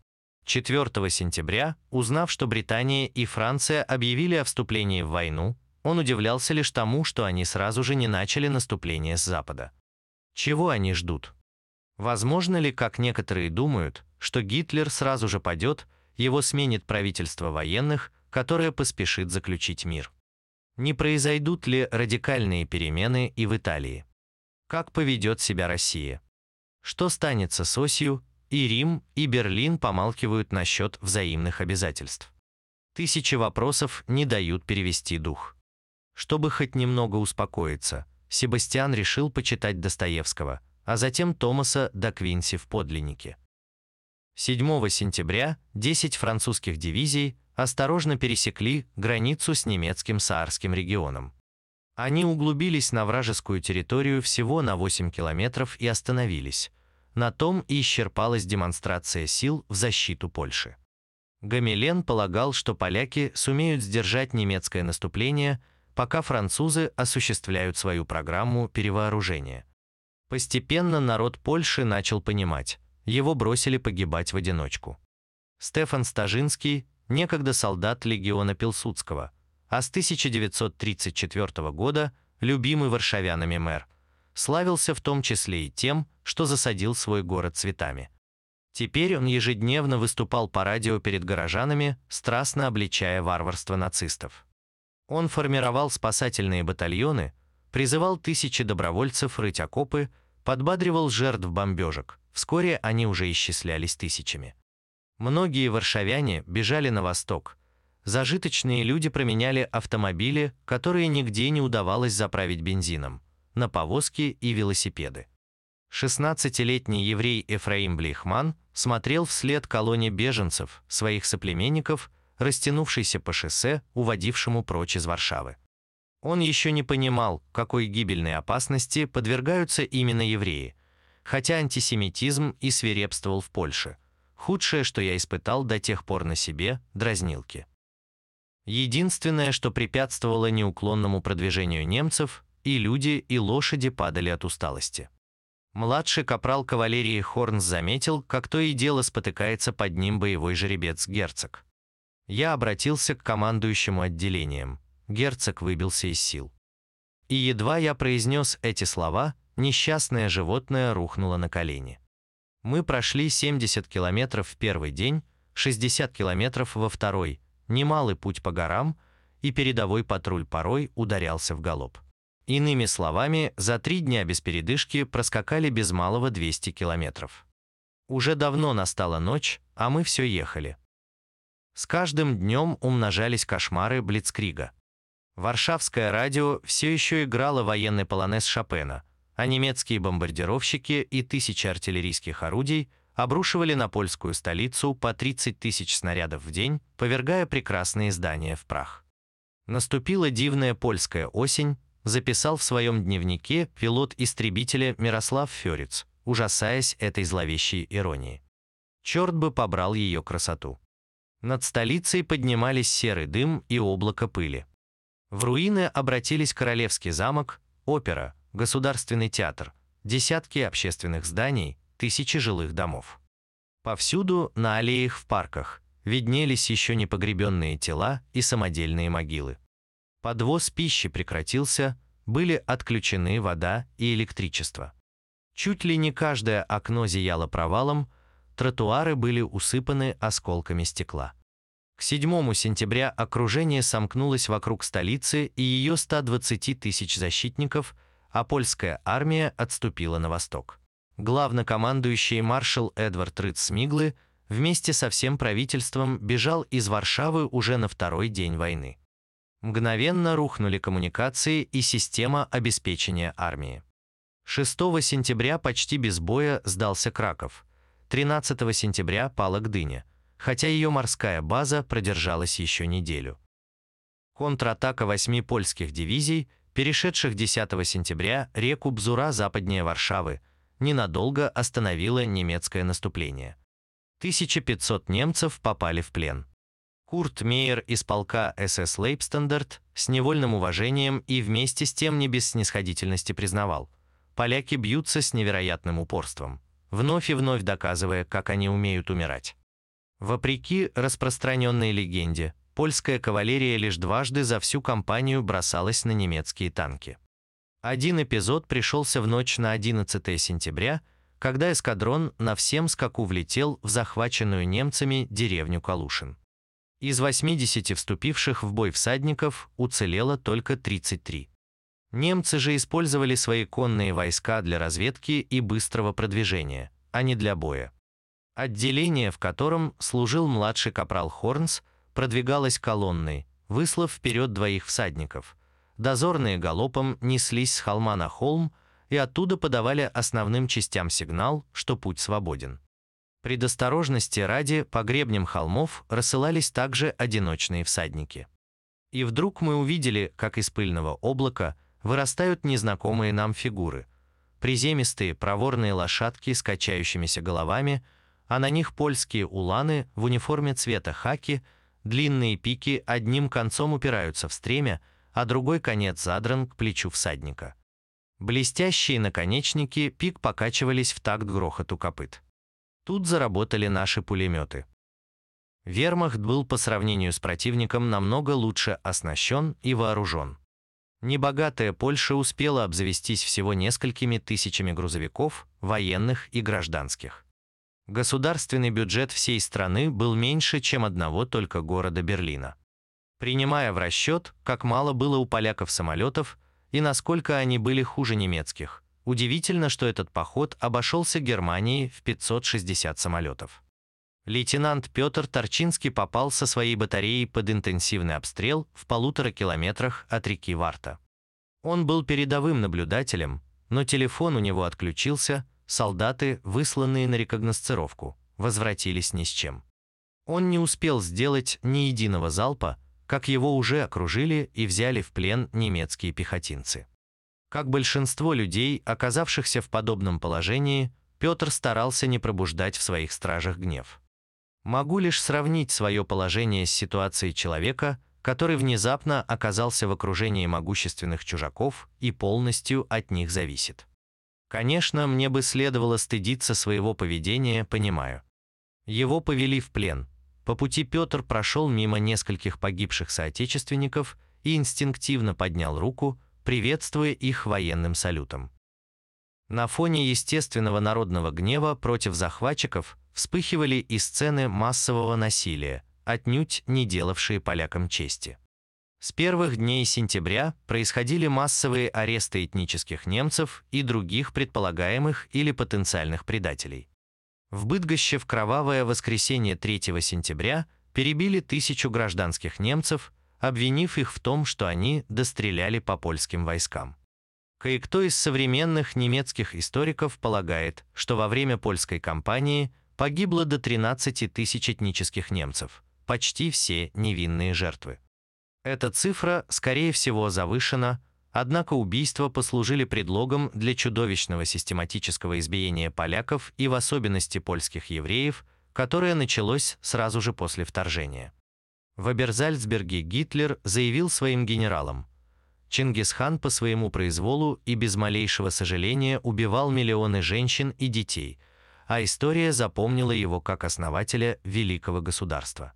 4 сентября, узнав, что Британия и Франция объявили о вступлении в войну, он удивлялся лишь тому, что они сразу же не начали наступление с запада. Чего они ждут? Возможно ли, как некоторые думают, что Гитлер сразу же падет, его сменит правительство военных, которое поспешит заключить мир? Не произойдут ли радикальные перемены и в Италии? Как поведет себя Россия? Что станется с осью, и Рим, и Берлин помалкивают насчет взаимных обязательств? Тысячи вопросов не дают перевести дух. Чтобы хоть немного успокоиться, Себастьян решил почитать Достоевского, а затем Томаса до Квинси в подлиннике. 7 сентября 10 французских дивизий осторожно пересекли границу с немецким Саарским регионом. Они углубились на вражескую территорию всего на 8 километров и остановились. На том и исчерпалась демонстрация сил в защиту Польши. Гамилен полагал, что поляки сумеют сдержать немецкое наступление, пока французы осуществляют свою программу перевооружения. Постепенно народ Польши начал понимать, его бросили погибать в одиночку. Стефан Стажинский, некогда солдат легиона Пилсудского, а с 1934 года любимый варшавянами мэр, славился в том числе и тем, что засадил свой город цветами. Теперь он ежедневно выступал по радио перед горожанами, страстно обличая варварство нацистов. Он формировал спасательные батальоны, призывал тысячи добровольцев рыть окопы, подбадривал жертв бомбежек. Вскоре они уже исчислялись тысячами. Многие варшавяне бежали на восток. Зажиточные люди променяли автомобили, которые нигде не удавалось заправить бензином, на повозки и велосипеды. 16-летний еврей Эфраим Блейхман смотрел вслед колонне беженцев, своих соплеменников, растянувшейся по шоссе, уводившему прочь из Варшавы. Он еще не понимал, какой гибельной опасности подвергаются именно евреи, хотя антисемитизм и свирепствовал в Польше. Худшее, что я испытал до тех пор на себе – дразнилки. Единственное, что препятствовало неуклонному продвижению немцев, и люди, и лошади падали от усталости. Младший капрал кавалерии Хорнс заметил, как то и дело спотыкается под ним боевой жеребец-герцог. Я обратился к командующему отделением. Герцог выбился из сил. И едва я произнес эти слова, несчастное животное рухнуло на колени. Мы прошли 70 километров в первый день, 60 километров во второй, немалый путь по горам, и передовой патруль порой ударялся в галоп. Иными словами, за три дня без передышки проскакали без малого 200 километров. Уже давно настала ночь, а мы все ехали. С каждым днем умножались кошмары Блицкрига. Варшавское радио все еще играло военный полонез Шопена, а немецкие бомбардировщики и тысячи артиллерийских орудий обрушивали на польскую столицу по 30 тысяч снарядов в день, повергая прекрасные здания в прах. Наступила дивная польская осень, записал в своем дневнике пилот истребителя Мирослав Фёриц, ужасаясь этой зловещей иронии. Черт бы побрал ее красоту. Над столицей поднимались серый дым и облако пыли. В руины обратились Королевский замок, опера, Государственный театр, десятки общественных зданий, тысячи жилых домов. Повсюду, на аллеях в парках, виднелись еще непогребенные тела и самодельные могилы. Подвоз пищи прекратился, были отключены вода и электричество. Чуть ли не каждое окно зияло провалом, тротуары были усыпаны осколками стекла. К 7 сентября окружение сомкнулось вокруг столицы и ее 120 тысяч защитников, а польская армия отступила на восток. Главнокомандующий маршал Эдвард Рыц-Смиглы вместе со всем правительством бежал из Варшавы уже на второй день войны. Мгновенно рухнули коммуникации и система обеспечения армии. 6 сентября почти без боя сдался Краков. 13 сентября пала Гдыня, хотя ее морская база продержалась еще неделю. Контратака восьми польских дивизий, перешедших 10 сентября реку Бзура западнее Варшавы, ненадолго остановила немецкое наступление. 1500 немцев попали в плен. Курт Мейер из полка СС Лейбштандарт с невольным уважением и вместе с тем не без снисходительности признавал, поляки бьются с невероятным упорством, вновь и вновь доказывая, как они умеют умирать. Вопреки распространенной легенде, польская кавалерия лишь дважды за всю кампанию бросалась на немецкие танки. Один эпизод пришелся в ночь на 11 сентября, когда эскадрон на всем скаку влетел в захваченную немцами деревню Калушин. Из 80 вступивших в бой всадников уцелело только 33. Немцы же использовали свои конные войска для разведки и быстрого продвижения, а не для боя. Отделение, в котором служил младший капрал Хорнс, продвигалось колонной, выслав вперед двоих всадников. Дозорные галопом неслись с холма на холм и оттуда подавали основным частям сигнал, что путь свободен. Предосторожности ради по гребням холмов рассылались также одиночные всадники. И вдруг мы увидели, как из пыльного облака вырастают незнакомые нам фигуры. Приземистые проворные лошадки с качающимися головами, а на них польские уланы в униформе цвета хаки, длинные пики одним концом упираются в стремя, а другой конец задран к плечу всадника. Блестящие наконечники пик покачивались в такт грохоту копыт. Тут заработали наши пулеметы. Вермахт был по сравнению с противником намного лучше оснащен и вооружен. Небогатая Польша успела обзавестись всего несколькими тысячами грузовиков, военных и гражданских. Государственный бюджет всей страны был меньше, чем одного только города Берлина. Принимая в расчет, как мало было у поляков самолетов и насколько они были хуже немецких, удивительно, что этот поход обошелся Германии в 560 самолетов. Лейтенант Петр Торчинский попал со своей батареей под интенсивный обстрел в полутора километрах от реки Варта. Он был передовым наблюдателем, но телефон у него отключился, солдаты, высланные на рекогносцировку, возвратились ни с чем. Он не успел сделать ни единого залпа, как его уже окружили и взяли в плен немецкие пехотинцы. Как большинство людей, оказавшихся в подобном положении, Петр старался не пробуждать в своих стражах гнев. Могу лишь сравнить свое положение с ситуацией человека, который внезапно оказался в окружении могущественных чужаков и полностью от них зависит. Конечно, мне бы следовало стыдиться своего поведения, понимаю. Его повели в плен. По пути Петр прошел мимо нескольких погибших соотечественников и инстинктивно поднял руку, приветствуя их военным салютом. На фоне естественного народного гнева против захватчиков вспыхивали и сцены массового насилия, отнюдь не делавшие полякам чести. С первых дней сентября происходили массовые аресты этнических немцев и других предполагаемых или потенциальных предателей. В Быдгоще в кровавое воскресенье 3 сентября перебили тысячу гражданских немцев, обвинив их в том, что они достреляли по польским войскам. Кое-кто из современных немецких историков полагает, что во время польской кампании погибло до 13 тысяч этнических немцев, почти все невинные жертвы. Эта цифра, скорее всего, завышена, однако убийства послужили предлогом для чудовищного систематического избиения поляков и в особенности польских евреев, которое началось сразу же после вторжения. В Аберзальцберге Гитлер заявил своим генералам, Чингисхан по своему произволу и без малейшего сожаления убивал миллионы женщин и детей – а история запомнила его как основателя великого государства.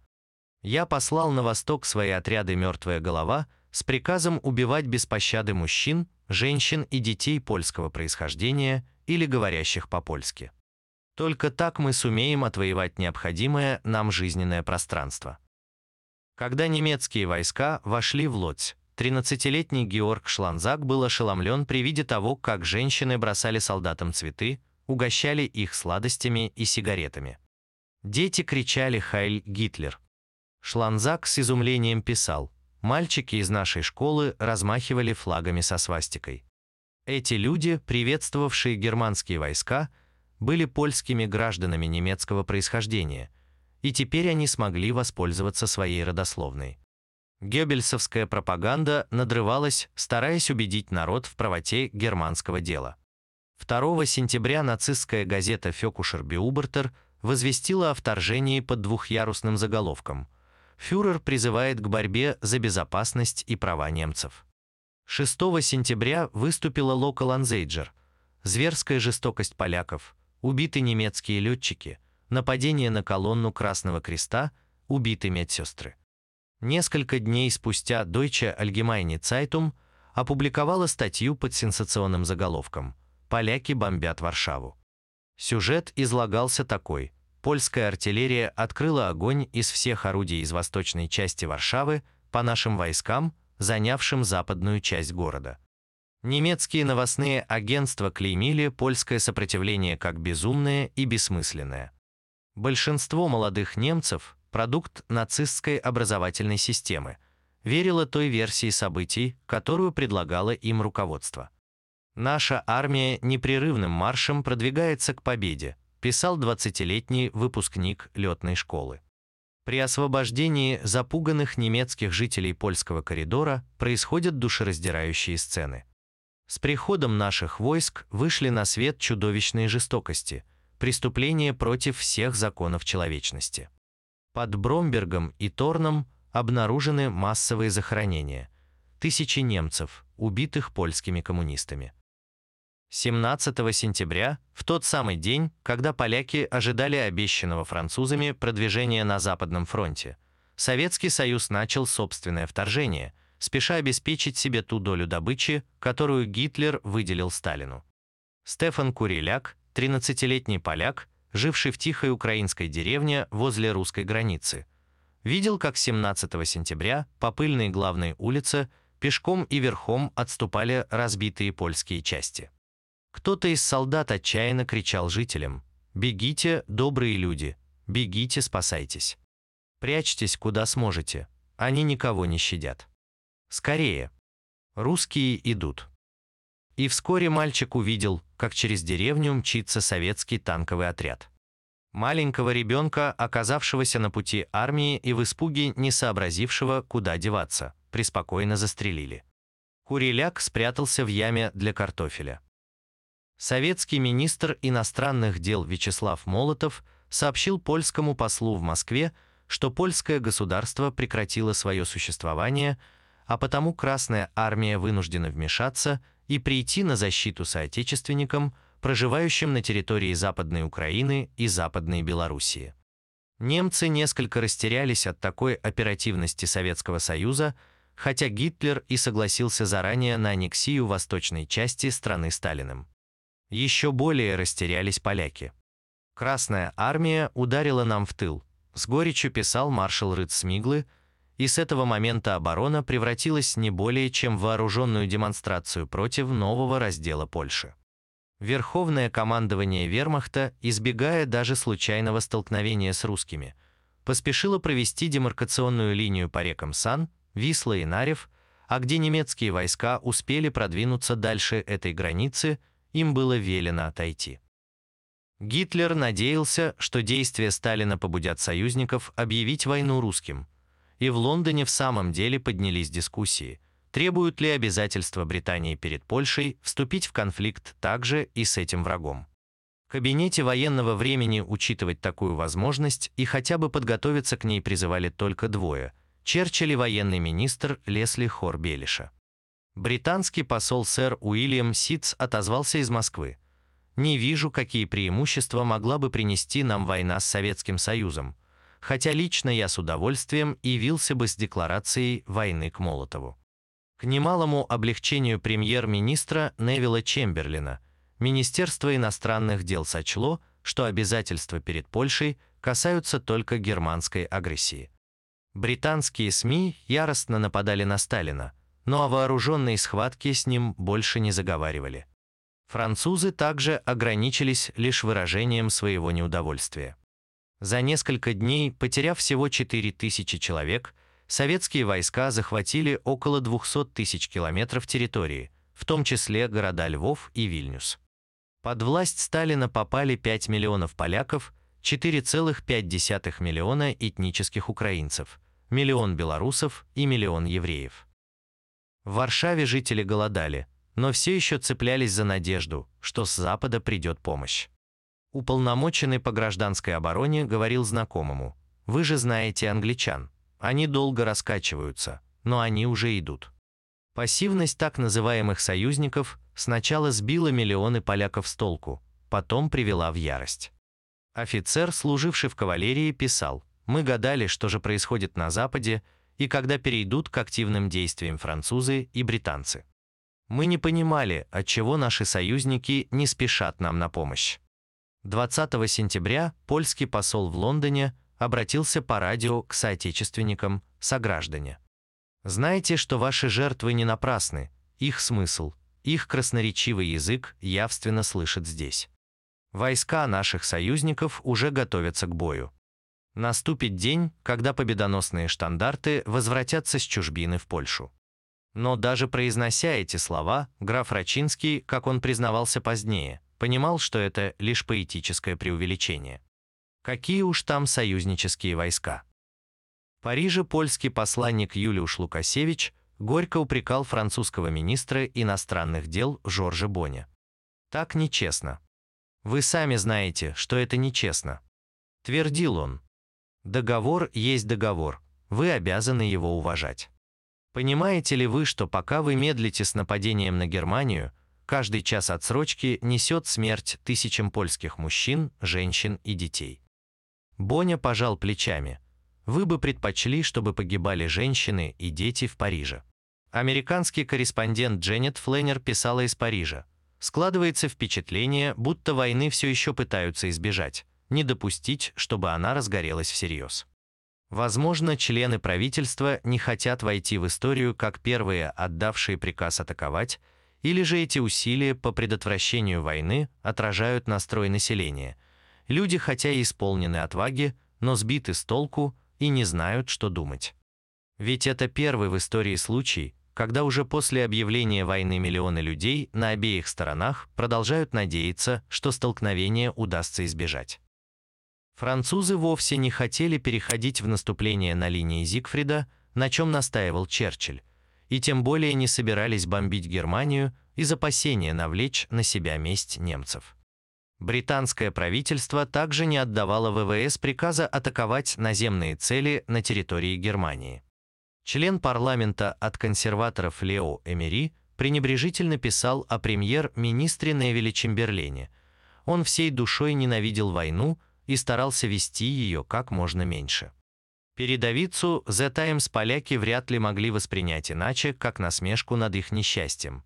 Я послал на восток свои отряды «Мертвая голова» с приказом убивать без пощады мужчин, женщин и детей польского происхождения или говорящих по-польски. Только так мы сумеем отвоевать необходимое нам жизненное пространство. Когда немецкие войска вошли в Лодзь, 13-летний Георг Шланзак был ошеломлен при виде того, как женщины бросали солдатам цветы, угощали их сладостями и сигаретами. Дети кричали «Хайль Гитлер!». Шланзак с изумлением писал, мальчики из нашей школы размахивали флагами со свастикой. Эти люди, приветствовавшие германские войска, были польскими гражданами немецкого происхождения, и теперь они смогли воспользоваться своей родословной. Геббельсовская пропаганда надрывалась, стараясь убедить народ в правоте германского дела. 2 сентября нацистская газета «Фёкушер Биубертер» возвестила о вторжении под двухъярусным заголовком «Фюрер призывает к борьбе за безопасность и права немцев». 6 сентября выступила Local Anzeiger, зверская жестокость поляков, убиты немецкие летчики, нападение на колонну Красного Креста, убиты медсестры. Несколько дней спустя Deutsche Allgemeine Zeitung опубликовала статью под сенсационным заголовком – поляки бомбят Варшаву. Сюжет излагался такой. Польская артиллерия открыла огонь из всех орудий из восточной части Варшавы по нашим войскам, занявшим западную часть города. Немецкие новостные агентства клеймили польское сопротивление как безумное и бессмысленное. Большинство молодых немцев, продукт нацистской образовательной системы, верило той версии событий, которую предлагало им руководство. «Наша армия непрерывным маршем продвигается к победе», писал 20-летний выпускник летной школы. При освобождении запуганных немецких жителей польского коридора происходят душераздирающие сцены. С приходом наших войск вышли на свет чудовищные жестокости, преступления против всех законов человечности. Под Бромбергом и Торном обнаружены массовые захоронения. Тысячи немцев, убитых польскими коммунистами. 17 сентября, в тот самый день, когда поляки ожидали обещанного французами продвижения на Западном фронте, Советский Союз начал собственное вторжение, спеша обеспечить себе ту долю добычи, которую Гитлер выделил Сталину. Стефан Куриляк, 13-летний поляк, живший в тихой украинской деревне возле русской границы, видел, как 17 сентября по пыльной главной улице пешком и верхом отступали разбитые польские части. Кто-то из солдат отчаянно кричал жителям «Бегите, добрые люди! Бегите, спасайтесь! Прячьтесь, куда сможете! Они никого не щадят! Скорее! Русские идут!» И вскоре мальчик увидел, как через деревню мчится советский танковый отряд. Маленького ребенка, оказавшегося на пути армии и в испуге не сообразившего, куда деваться, преспокойно застрелили. Куриляк спрятался в яме для картофеля. Советский министр иностранных дел Вячеслав Молотов сообщил польскому послу в Москве, что польское государство прекратило свое существование, а потому Красная армия вынуждена вмешаться – и прийти на защиту соотечественникам, проживающим на территории Западной Украины и Западной Белоруссии. Немцы несколько растерялись от такой оперативности Советского Союза, хотя Гитлер и согласился заранее на аннексию восточной части страны Сталиным. Еще более растерялись поляки. «Красная армия ударила нам в тыл», с горечью писал маршал Рыц Смиглы, и с этого момента оборона превратилась не более чем в вооруженную демонстрацию против нового раздела Польши. Верховное командование вермахта, избегая даже случайного столкновения с русскими, поспешило провести демаркационную линию по рекам Сан, Висла и Нарев, а где немецкие войска успели продвинуться дальше этой границы, им было велено отойти. Гитлер надеялся, что действия Сталина побудят союзников объявить войну русским – и в Лондоне в самом деле поднялись дискуссии, требуют ли обязательства Британии перед Польшей вступить в конфликт также и с этим врагом. В кабинете военного времени учитывать такую возможность и хотя бы подготовиться к ней призывали только двое – Черчилль и военный министр Лесли Хор Белиша. Британский посол сэр Уильям Ситц отозвался из Москвы. «Не вижу, какие преимущества могла бы принести нам война с Советским Союзом хотя лично я с удовольствием явился бы с декларацией войны к Молотову. К немалому облегчению премьер-министра Невилла Чемберлина Министерство иностранных дел сочло, что обязательства перед Польшей касаются только германской агрессии. Британские СМИ яростно нападали на Сталина, но о вооруженной схватке с ним больше не заговаривали. Французы также ограничились лишь выражением своего неудовольствия. За несколько дней, потеряв всего 4 тысячи человек, советские войска захватили около 200 тысяч километров территории, в том числе города Львов и Вильнюс. Под власть Сталина попали 5 миллионов поляков, 4,5 миллиона этнических украинцев, миллион белорусов и миллион евреев. В Варшаве жители голодали, но все еще цеплялись за надежду, что с Запада придет помощь. Уполномоченный по гражданской обороне говорил знакомому, «Вы же знаете англичан. Они долго раскачиваются, но они уже идут». Пассивность так называемых союзников сначала сбила миллионы поляков с толку, потом привела в ярость. Офицер, служивший в кавалерии, писал, «Мы гадали, что же происходит на Западе, и когда перейдут к активным действиям французы и британцы. Мы не понимали, отчего наши союзники не спешат нам на помощь. 20 сентября польский посол в Лондоне обратился по радио к соотечественникам, сограждане. Знайте, что ваши жертвы не напрасны, их смысл, их красноречивый язык явственно слышит здесь. Войска наших союзников уже готовятся к бою. Наступит день, когда победоносные штандарты возвратятся с чужбины в Польшу. Но даже произнося эти слова, граф Рачинский, как он признавался позднее, понимал, что это лишь поэтическое преувеличение. Какие уж там союзнические войска. В Париже польский посланник Юлиуш Лукасевич горько упрекал французского министра иностранных дел Жоржа Боня. «Так нечестно. Вы сами знаете, что это нечестно», – твердил он. «Договор есть договор, вы обязаны его уважать. Понимаете ли вы, что пока вы медлите с нападением на Германию – Каждый час отсрочки несет смерть тысячам польских мужчин, женщин и детей. Боня пожал плечами. Вы бы предпочли, чтобы погибали женщины и дети в Париже. Американский корреспондент Дженнет Фленнер писала из Парижа. Складывается впечатление, будто войны все еще пытаются избежать, не допустить, чтобы она разгорелась всерьез. Возможно, члены правительства не хотят войти в историю как первые, отдавшие приказ атаковать, или же эти усилия по предотвращению войны отражают настрой населения. Люди, хотя и исполнены отваги, но сбиты с толку и не знают, что думать. Ведь это первый в истории случай, когда уже после объявления войны миллионы людей на обеих сторонах продолжают надеяться, что столкновение удастся избежать. Французы вовсе не хотели переходить в наступление на линии Зигфрида, на чем настаивал Черчилль, и тем более не собирались бомбить Германию из опасения навлечь на себя месть немцев. Британское правительство также не отдавало ВВС приказа атаковать наземные цели на территории Германии. Член парламента от консерваторов Лео Эмери пренебрежительно писал о премьер-министре Невиле Чемберлене. Он всей душой ненавидел войну и старался вести ее как можно меньше. Передовицу «The Times» поляки вряд ли могли воспринять иначе, как насмешку над их несчастьем.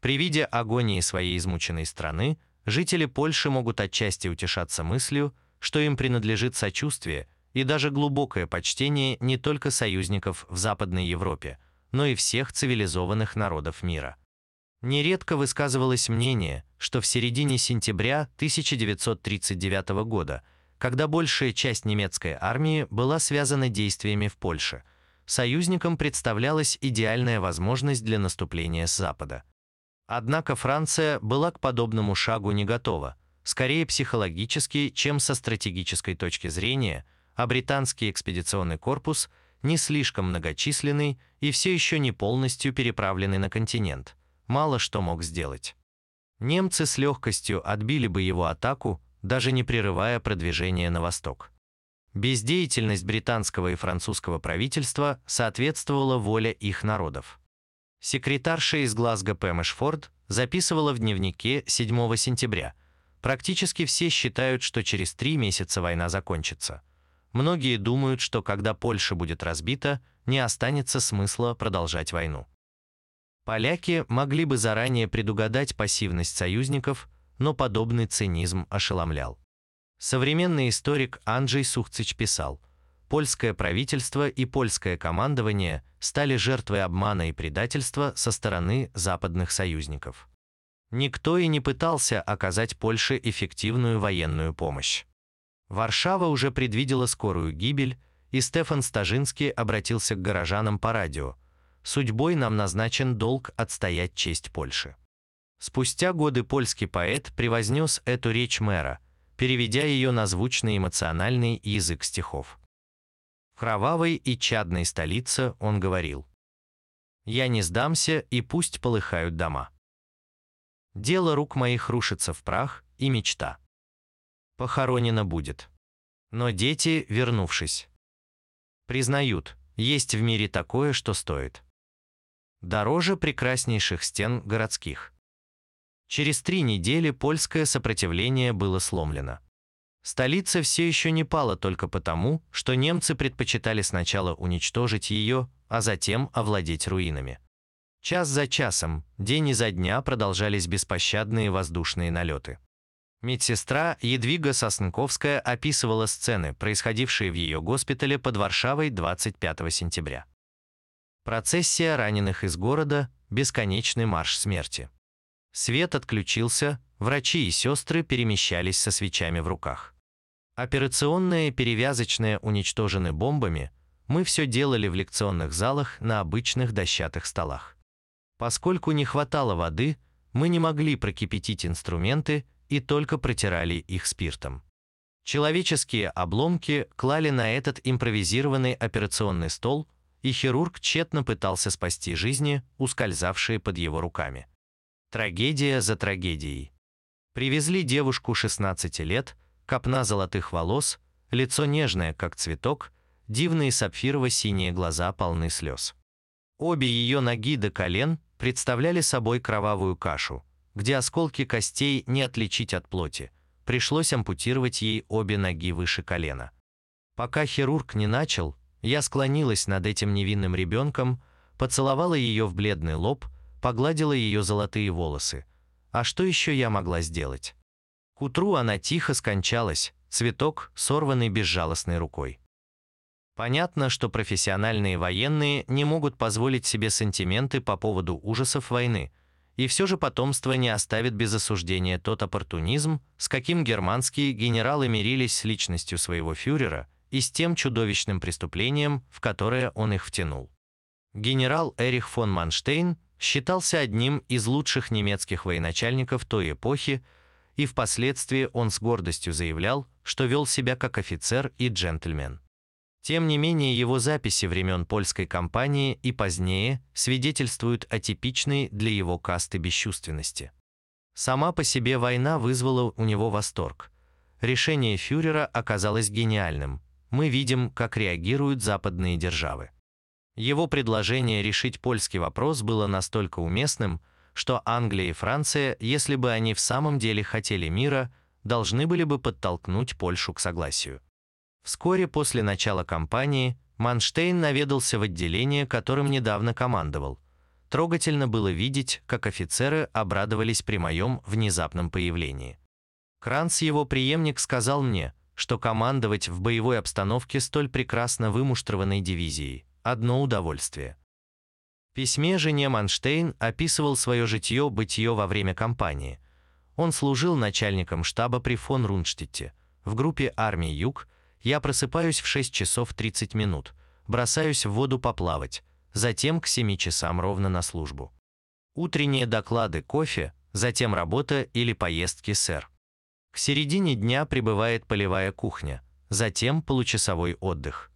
При виде агонии своей измученной страны, жители Польши могут отчасти утешаться мыслью, что им принадлежит сочувствие и даже глубокое почтение не только союзников в Западной Европе, но и всех цивилизованных народов мира. Нередко высказывалось мнение, что в середине сентября 1939 года – когда большая часть немецкой армии была связана действиями в Польше. Союзникам представлялась идеальная возможность для наступления с запада. Однако Франция была к подобному шагу не готова, скорее психологически, чем со стратегической точки зрения, а британский экспедиционный корпус не слишком многочисленный и все еще не полностью переправленный на континент, мало что мог сделать. Немцы с легкостью отбили бы его атаку, даже не прерывая продвижение на восток. Бездеятельность британского и французского правительства соответствовала воле их народов. Секретарша из Глазго Пэмэшфорд записывала в дневнике 7 сентября. Практически все считают, что через три месяца война закончится. Многие думают, что когда Польша будет разбита, не останется смысла продолжать войну. Поляки могли бы заранее предугадать пассивность союзников – но подобный цинизм ошеломлял. Современный историк Анджей Сухцич писал, «Польское правительство и польское командование стали жертвой обмана и предательства со стороны западных союзников. Никто и не пытался оказать Польше эффективную военную помощь. Варшава уже предвидела скорую гибель, и Стефан Стажинский обратился к горожанам по радио. «Судьбой нам назначен долг отстоять честь Польши». Спустя годы польский поэт превознес эту речь мэра, переведя ее на звучный эмоциональный язык стихов. В кровавой и чадной столице он говорил «Я не сдамся, и пусть полыхают дома. Дело рук моих рушится в прах, и мечта. Похоронено будет. Но дети, вернувшись, признают, есть в мире такое, что стоит. Дороже прекраснейших стен городских. Через три недели польское сопротивление было сломлено. Столица все еще не пала только потому, что немцы предпочитали сначала уничтожить ее, а затем овладеть руинами. Час за часом, день изо дня продолжались беспощадные воздушные налеты. Медсестра Едвига Сосенковская описывала сцены, происходившие в ее госпитале под Варшавой 25 сентября. Процессия раненых из города, бесконечный марш смерти. Свет отключился, врачи и сестры перемещались со свечами в руках. Операционная и перевязочная уничтожены бомбами, мы все делали в лекционных залах на обычных дощатых столах. Поскольку не хватало воды, мы не могли прокипятить инструменты и только протирали их спиртом. Человеческие обломки клали на этот импровизированный операционный стол, и хирург тщетно пытался спасти жизни, ускользавшие под его руками. Трагедия за трагедией. Привезли девушку 16 лет, копна золотых волос, лицо нежное, как цветок, дивные сапфирово-синие глаза полны слез. Обе ее ноги до колен представляли собой кровавую кашу, где осколки костей не отличить от плоти. Пришлось ампутировать ей обе ноги выше колена. Пока хирург не начал, я склонилась над этим невинным ребенком, поцеловала ее в бледный лоб – погладила ее золотые волосы. А что еще я могла сделать? К утру она тихо скончалась, цветок, сорванный безжалостной рукой. Понятно, что профессиональные военные не могут позволить себе сантименты по поводу ужасов войны, и все же потомство не оставит без осуждения тот оппортунизм, с каким германские генералы мирились с личностью своего фюрера и с тем чудовищным преступлением, в которое он их втянул. Генерал Эрих фон Манштейн считался одним из лучших немецких военачальников той эпохи, и впоследствии он с гордостью заявлял, что вел себя как офицер и джентльмен. Тем не менее, его записи времен польской кампании и позднее свидетельствуют о типичной для его касты бесчувственности. Сама по себе война вызвала у него восторг. Решение фюрера оказалось гениальным. Мы видим, как реагируют западные державы. Его предложение решить польский вопрос было настолько уместным, что Англия и Франция, если бы они в самом деле хотели мира, должны были бы подтолкнуть Польшу к согласию. Вскоре после начала кампании Манштейн наведался в отделение, которым недавно командовал. Трогательно было видеть, как офицеры обрадовались при моем внезапном появлении. Кранц, его преемник, сказал мне, что командовать в боевой обстановке столь прекрасно вымуштрованной дивизией – одно удовольствие. В письме жене Манштейн описывал свое житье-бытие во время кампании. Он служил начальником штаба при фон Рунштетте в группе армии «Юг», я просыпаюсь в 6 часов 30 минут, бросаюсь в воду поплавать, затем к 7 часам ровно на службу. Утренние доклады, кофе, затем работа или поездки, сэр. К середине дня прибывает полевая кухня, затем получасовой отдых.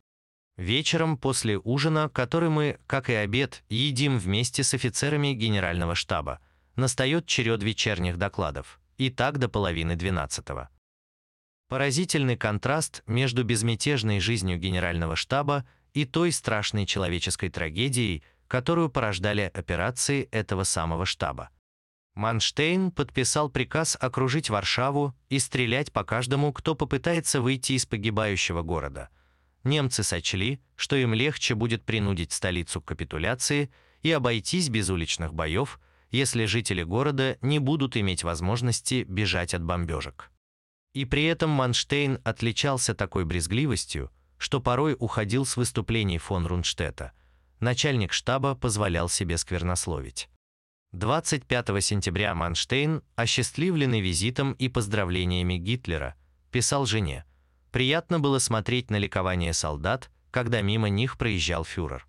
Вечером после ужина, который мы, как и обед, едим вместе с офицерами генерального штаба, настает черед вечерних докладов, и так до половины двенадцатого. Поразительный контраст между безмятежной жизнью генерального штаба и той страшной человеческой трагедией, которую порождали операции этого самого штаба. Манштейн подписал приказ окружить Варшаву и стрелять по каждому, кто попытается выйти из погибающего города. Немцы сочли, что им легче будет принудить столицу к капитуляции и обойтись без уличных боев, если жители города не будут иметь возможности бежать от бомбежек. И при этом Манштейн отличался такой брезгливостью, что порой уходил с выступлений фон Рунштета. Начальник штаба позволял себе сквернословить. 25 сентября Манштейн, осчастливленный визитом и поздравлениями Гитлера, писал жене, «Приятно было смотреть на ликование солдат, когда мимо них проезжал фюрер».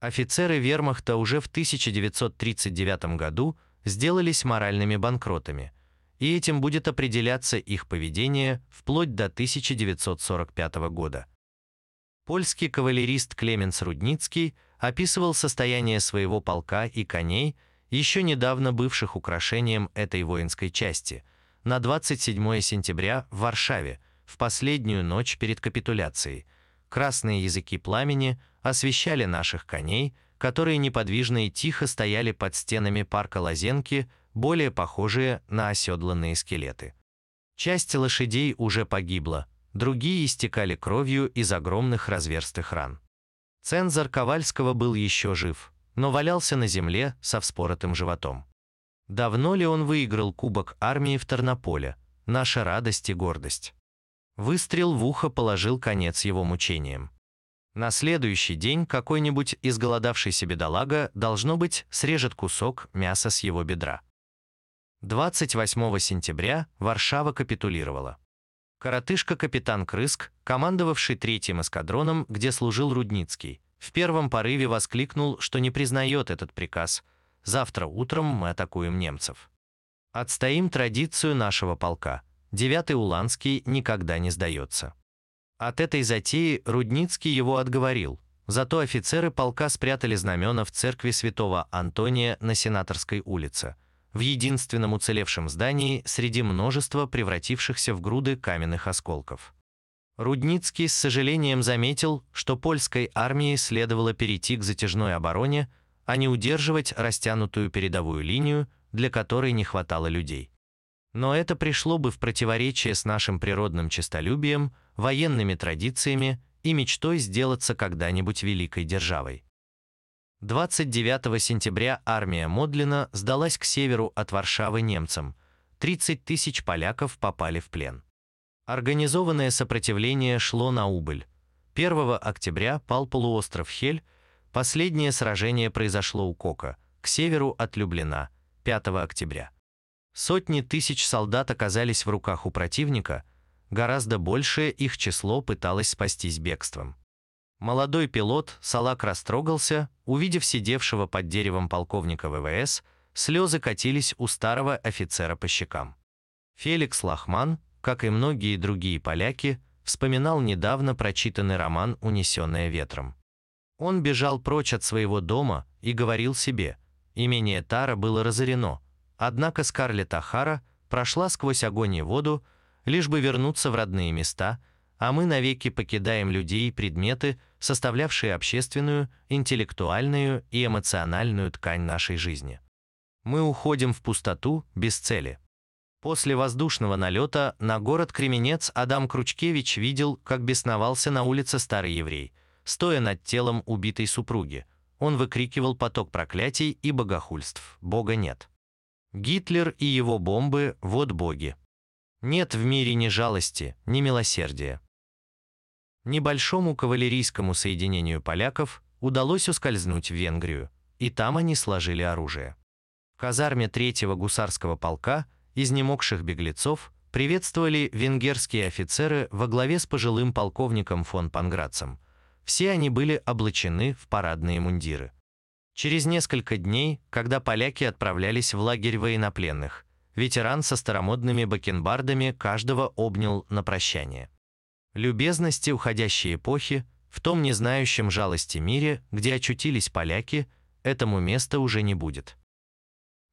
Офицеры вермахта уже в 1939 году сделались моральными банкротами – и этим будет определяться их поведение вплоть до 1945 года. Польский кавалерист Клеменс Рудницкий описывал состояние своего полка и коней, еще недавно бывших украшением этой воинской части, на 27 сентября в Варшаве, в последнюю ночь перед капитуляцией. Красные языки пламени освещали наших коней, которые неподвижно и тихо стояли под стенами парка Лазенки, более похожие на оседланные скелеты. Часть лошадей уже погибла, другие истекали кровью из огромных разверстых ран. Цензор Ковальского был еще жив, но валялся на земле со вспоротым животом. Давно ли он выиграл кубок армии в Тернополе? Наша радость и гордость. Выстрел в ухо положил конец его мучениям. На следующий день какой-нибудь изголодавшийся бедолага, должно быть, срежет кусок мяса с его бедра. 28 сентября Варшава капитулировала. Коротышка-капитан Крыск, командовавший третьим эскадроном, где служил Рудницкий, в первом порыве воскликнул, что не признает этот приказ. «Завтра утром мы атакуем немцев». Отстоим традицию нашего полка. Девятый Уланский никогда не сдается. От этой затеи Рудницкий его отговорил. Зато офицеры полка спрятали знамена в церкви святого Антония на Сенаторской улице – в единственном уцелевшем здании среди множества превратившихся в груды каменных осколков. Рудницкий с сожалением заметил, что польской армии следовало перейти к затяжной обороне, а не удерживать растянутую передовую линию, для которой не хватало людей. Но это пришло бы в противоречие с нашим природным честолюбием, военными традициями и мечтой сделаться когда-нибудь великой державой. 29 сентября армия Модлина сдалась к северу от Варшавы немцам. 30 тысяч поляков попали в плен. Организованное сопротивление шло на убыль. 1 октября пал полуостров Хель, последнее сражение произошло у Кока, к северу от Люблина, 5 октября. Сотни тысяч солдат оказались в руках у противника, гораздо большее их число пыталось спастись бегством. Молодой пилот Салак растрогался, увидев сидевшего под деревом полковника ВВС, слезы катились у старого офицера по щекам. Феликс Лахман, как и многие другие поляки, вспоминал недавно прочитанный роман «Унесенная ветром». Он бежал прочь от своего дома и говорил себе, имение Тара было разорено, однако Скарлетт Ахара прошла сквозь огонь и воду, лишь бы вернуться в родные места, а мы навеки покидаем людей и предметы, составлявшие общественную, интеллектуальную и эмоциональную ткань нашей жизни. Мы уходим в пустоту без цели. После воздушного налета на город Кременец Адам Кручкевич видел, как бесновался на улице старый еврей, стоя над телом убитой супруги. Он выкрикивал поток проклятий и богохульств. Бога нет. Гитлер и его бомбы – вот боги. Нет в мире ни жалости, ни милосердия. Небольшому кавалерийскому соединению поляков удалось ускользнуть в Венгрию, и там они сложили оружие. В казарме третьего гусарского полка изнемогших беглецов приветствовали венгерские офицеры во главе с пожилым полковником фон Панграцем. Все они были облачены в парадные мундиры. Через несколько дней, когда поляки отправлялись в лагерь военнопленных, ветеран со старомодными бакенбардами каждого обнял на прощание. Любезности уходящей эпохи, в том не знающем жалости мире, где очутились поляки, этому места уже не будет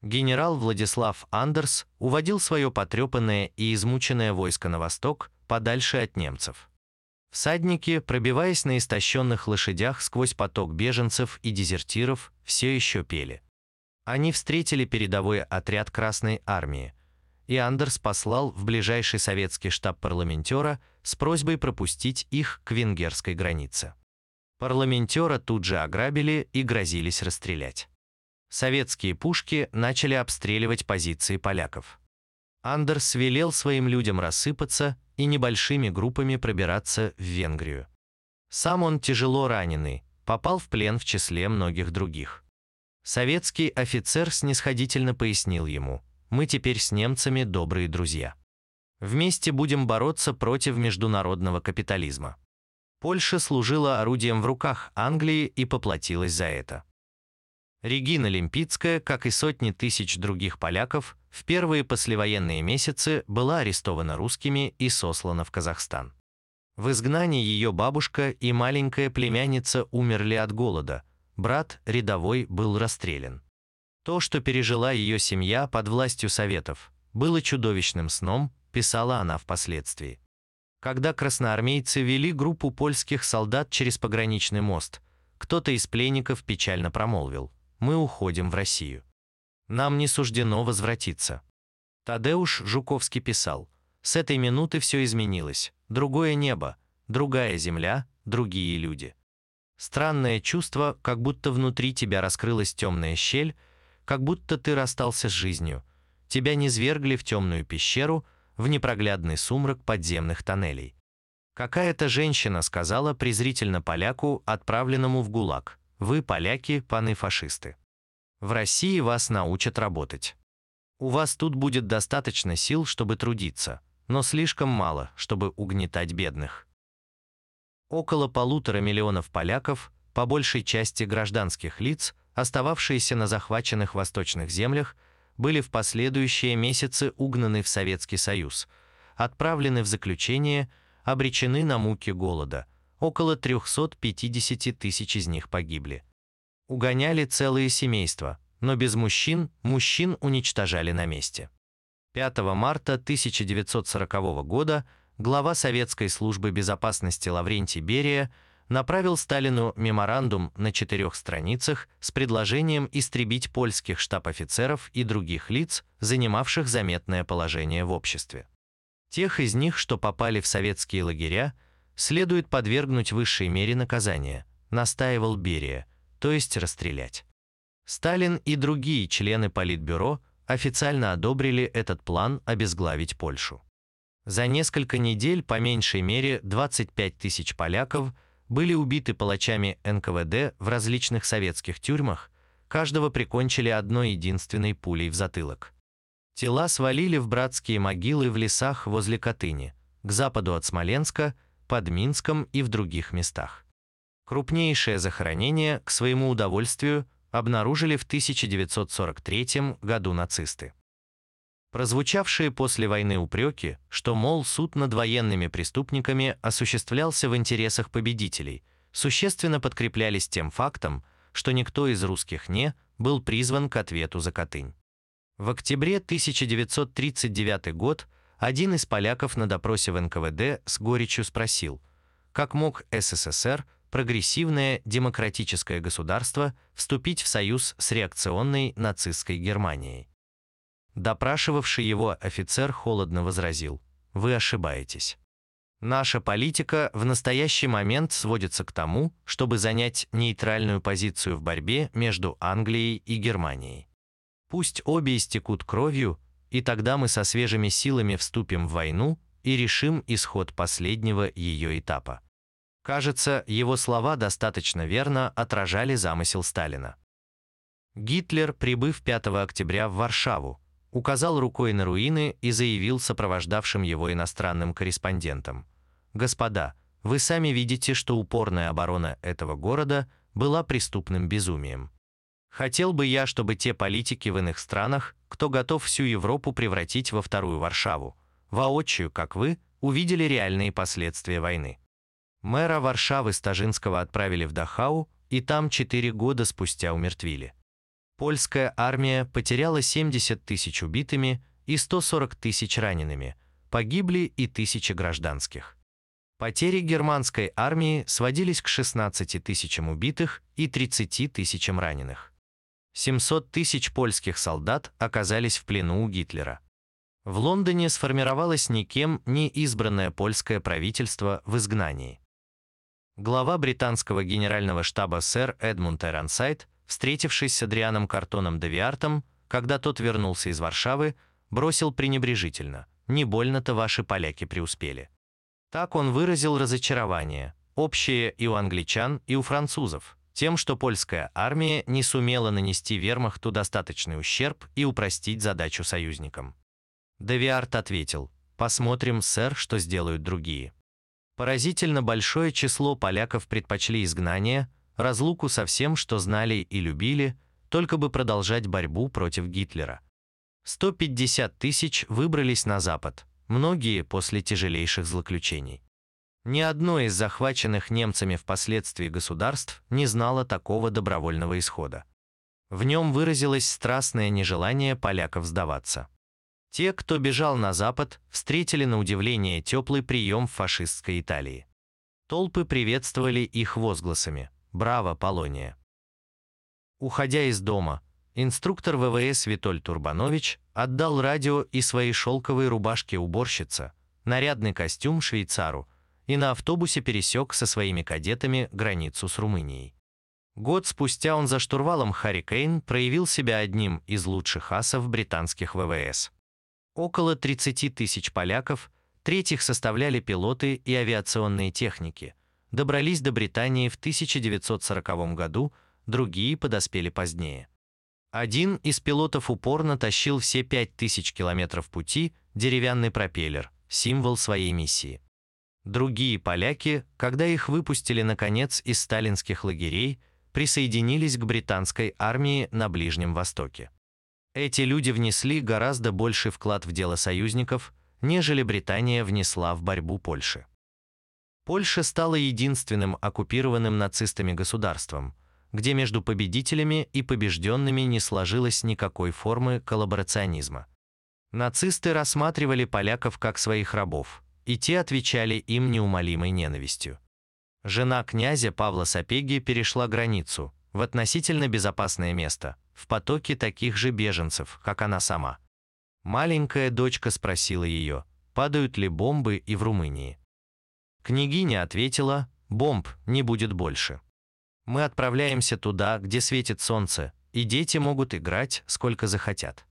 генерал Владислав Андерс уводил свое потрепанное и измученное войско на восток, подальше от немцев. Всадники, пробиваясь на истощенных лошадях сквозь поток беженцев и дезертиров, все еще пели. Они встретили передовой отряд Красной Армии, и Андерс послал в ближайший советский штаб парламентера с просьбой пропустить их к венгерской границе. Парламентера тут же ограбили и грозились расстрелять советские пушки начали обстреливать позиции поляков. Андерс велел своим людям рассыпаться и небольшими группами пробираться в Венгрию. Сам он тяжело раненый, попал в плен в числе многих других. Советский офицер снисходительно пояснил ему, «Мы теперь с немцами добрые друзья. Вместе будем бороться против международного капитализма». Польша служила орудием в руках Англии и поплатилась за это. Регина Лимпицкая, как и сотни тысяч других поляков, в первые послевоенные месяцы была арестована русскими и сослана в Казахстан. В изгнании ее бабушка и маленькая племянница умерли от голода, брат, рядовой, был расстрелян. То, что пережила ее семья под властью Советов, было чудовищным сном, писала она впоследствии. Когда красноармейцы вели группу польских солдат через пограничный мост, кто-то из пленников печально промолвил – мы уходим в Россию. Нам не суждено возвратиться. Тадеуш Жуковский писал, «С этой минуты все изменилось, другое небо, другая земля, другие люди». Странное чувство, как будто внутри тебя раскрылась темная щель, как будто ты расстался с жизнью. Тебя не свергли в темную пещеру, в непроглядный сумрак подземных тоннелей. Какая-то женщина сказала презрительно поляку, отправленному в ГУЛАГ – вы, поляки, паны-фашисты. В России вас научат работать. У вас тут будет достаточно сил, чтобы трудиться, но слишком мало, чтобы угнетать бедных. Около полутора миллионов поляков, по большей части гражданских лиц, остававшиеся на захваченных восточных землях, были в последующие месяцы угнаны в Советский Союз, отправлены в заключение, обречены на муки голода, около 350 тысяч из них погибли. Угоняли целые семейства, но без мужчин, мужчин уничтожали на месте. 5 марта 1940 года глава Советской службы безопасности Лаврентий Берия направил Сталину меморандум на четырех страницах с предложением истребить польских штаб-офицеров и других лиц, занимавших заметное положение в обществе. Тех из них, что попали в советские лагеря, следует подвергнуть высшей мере наказания, настаивал Берия, то есть расстрелять. Сталин и другие члены Политбюро официально одобрили этот план обезглавить Польшу. За несколько недель по меньшей мере 25 тысяч поляков были убиты палачами НКВД в различных советских тюрьмах, каждого прикончили одной единственной пулей в затылок. Тела свалили в братские могилы в лесах возле Катыни, к западу от Смоленска, под Минском и в других местах. Крупнейшее захоронение, к своему удовольствию, обнаружили в 1943 году нацисты. Прозвучавшие после войны упреки, что, мол, суд над военными преступниками осуществлялся в интересах победителей, существенно подкреплялись тем фактом, что никто из русских не был призван к ответу за Катынь. В октябре 1939 год один из поляков на допросе в НКВД с горечью спросил, как мог СССР, прогрессивное демократическое государство, вступить в союз с реакционной нацистской Германией. Допрашивавший его офицер холодно возразил, «Вы ошибаетесь. Наша политика в настоящий момент сводится к тому, чтобы занять нейтральную позицию в борьбе между Англией и Германией. Пусть обе истекут кровью, и тогда мы со свежими силами вступим в войну и решим исход последнего ее этапа. Кажется, его слова достаточно верно отражали замысел Сталина. Гитлер, прибыв 5 октября в Варшаву, указал рукой на руины и заявил сопровождавшим его иностранным корреспондентам. «Господа, вы сами видите, что упорная оборона этого города была преступным безумием. Хотел бы я, чтобы те политики в иных странах, кто готов всю Европу превратить во вторую Варшаву, воочию, как вы, увидели реальные последствия войны. Мэра Варшавы Стажинского отправили в Дахау, и там четыре года спустя умертвили. Польская армия потеряла 70 тысяч убитыми и 140 тысяч ранеными, погибли и тысячи гражданских. Потери германской армии сводились к 16 тысячам убитых и 30 тысячам раненых. 700 тысяч польских солдат оказались в плену у Гитлера. В Лондоне сформировалось никем не избранное польское правительство в изгнании. Глава британского генерального штаба сэр Эдмунд Эронсайд встретившись с Адрианом Картоном де Виартом, когда тот вернулся из Варшавы, бросил пренебрежительно «Не больно-то ваши поляки преуспели». Так он выразил разочарование, общее и у англичан, и у французов, тем, что польская армия не сумела нанести вермахту достаточный ущерб и упростить задачу союзникам. Девиарт ответил, «Посмотрим, сэр, что сделают другие». Поразительно большое число поляков предпочли изгнание, разлуку со всем, что знали и любили, только бы продолжать борьбу против Гитлера. 150 тысяч выбрались на Запад, многие после тяжелейших злоключений. Ни одно из захваченных немцами впоследствии государств не знало такого добровольного исхода. В нем выразилось страстное нежелание поляков сдаваться. Те, кто бежал на Запад, встретили на удивление теплый прием в фашистской Италии. Толпы приветствовали их возгласами Браво, Полония! Уходя из дома, инструктор ВВС Витоль Турбанович отдал радио и свои шелковые рубашки уборщица, нарядный костюм швейцару и на автобусе пересек со своими кадетами границу с Румынией. Год спустя он за штурвалом Харри Кейн проявил себя одним из лучших асов британских ВВС. Около 30 тысяч поляков, третьих составляли пилоты и авиационные техники – добрались до Британии в 1940 году, другие подоспели позднее. Один из пилотов упорно тащил все 5000 километров пути деревянный пропеллер, символ своей миссии. Другие поляки, когда их выпустили наконец из сталинских лагерей, присоединились к британской армии на Ближнем Востоке. Эти люди внесли гораздо больший вклад в дело союзников, нежели Британия внесла в борьбу Польши. Польша стала единственным оккупированным нацистами государством, где между победителями и побежденными не сложилось никакой формы коллаборационизма. Нацисты рассматривали поляков как своих рабов, и те отвечали им неумолимой ненавистью. Жена князя Павла Сапеги перешла границу в относительно безопасное место, в потоке таких же беженцев, как она сама. Маленькая дочка спросила ее, падают ли бомбы и в Румынии. Княгиня ответила, бомб не будет больше. Мы отправляемся туда, где светит солнце, и дети могут играть, сколько захотят.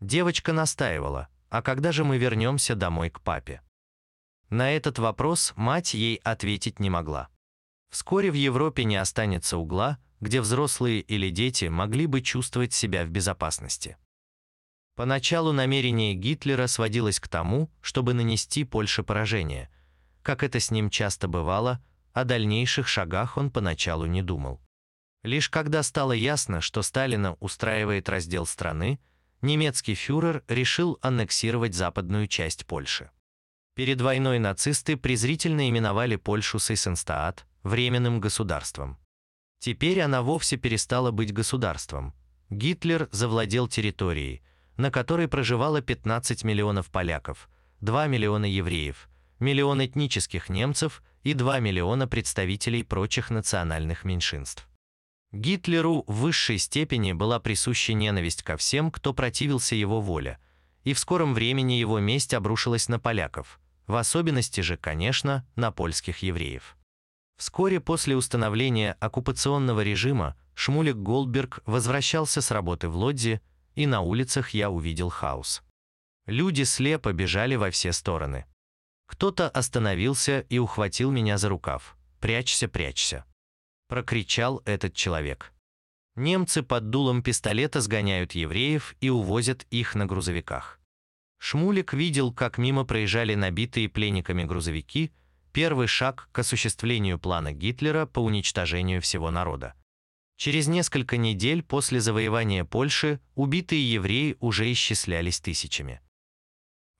Девочка настаивала, а когда же мы вернемся домой к папе? На этот вопрос мать ей ответить не могла. Вскоре в Европе не останется угла, где взрослые или дети могли бы чувствовать себя в безопасности. Поначалу намерение Гитлера сводилось к тому, чтобы нанести Польше поражение. Как это с ним часто бывало, о дальнейших шагах он поначалу не думал. Лишь когда стало ясно, что Сталина устраивает раздел страны, немецкий фюрер решил аннексировать западную часть Польши. Перед войной нацисты презрительно именовали Польшу Сейсенстаат временным государством. Теперь она вовсе перестала быть государством. Гитлер завладел территорией, на которой проживало 15 миллионов поляков, 2 миллиона евреев, миллион этнических немцев и 2 миллиона представителей прочих национальных меньшинств. Гитлеру в высшей степени была присуща ненависть ко всем, кто противился его воле, и в скором времени его месть обрушилась на поляков, в особенности же, конечно, на польских евреев. Вскоре после установления оккупационного режима Шмулик Голдберг возвращался с работы в Лодзи, и на улицах я увидел хаос. Люди слепо бежали во все стороны. Кто-то остановился и ухватил меня за рукав. «Прячься, прячься!» прокричал этот человек. Немцы под дулом пистолета сгоняют евреев и увозят их на грузовиках. Шмулик видел, как мимо проезжали набитые пленниками грузовики, первый шаг к осуществлению плана Гитлера по уничтожению всего народа. Через несколько недель после завоевания Польши убитые евреи уже исчислялись тысячами.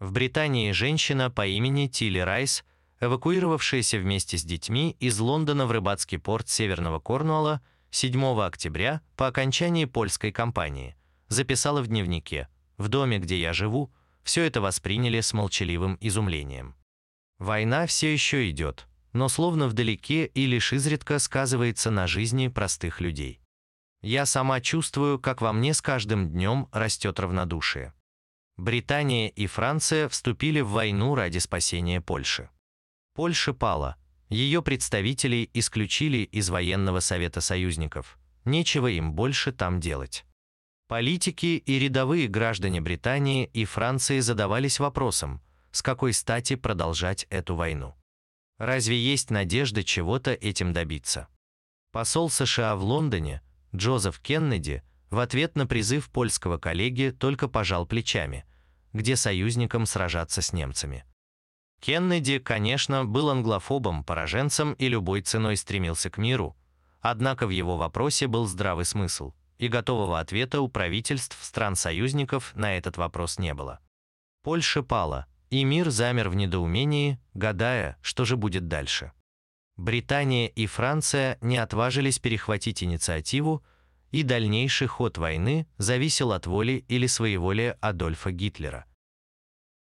В Британии женщина по имени Тилли Райс эвакуировавшаяся вместе с детьми из Лондона в рыбацкий порт Северного Корнуолла 7 октября по окончании польской кампании, записала в дневнике «В доме, где я живу, все это восприняли с молчаливым изумлением. Война все еще идет, но словно вдалеке и лишь изредка сказывается на жизни простых людей. Я сама чувствую, как во мне с каждым днем растет равнодушие. Британия и Франция вступили в войну ради спасения Польши. Польша пала. Ее представителей исключили из военного совета союзников. Нечего им больше там делать. Политики и рядовые граждане Британии и Франции задавались вопросом, с какой стати продолжать эту войну. Разве есть надежда чего-то этим добиться? Посол США в Лондоне, Джозеф Кеннеди, в ответ на призыв польского коллеги только пожал плечами, где союзникам сражаться с немцами. Кеннеди, конечно, был англофобом, пораженцем и любой ценой стремился к миру, однако в его вопросе был здравый смысл, и готового ответа у правительств стран-союзников на этот вопрос не было. Польша пала, и мир замер в недоумении, гадая, что же будет дальше. Британия и Франция не отважились перехватить инициативу, и дальнейший ход войны зависел от воли или своеволия Адольфа Гитлера –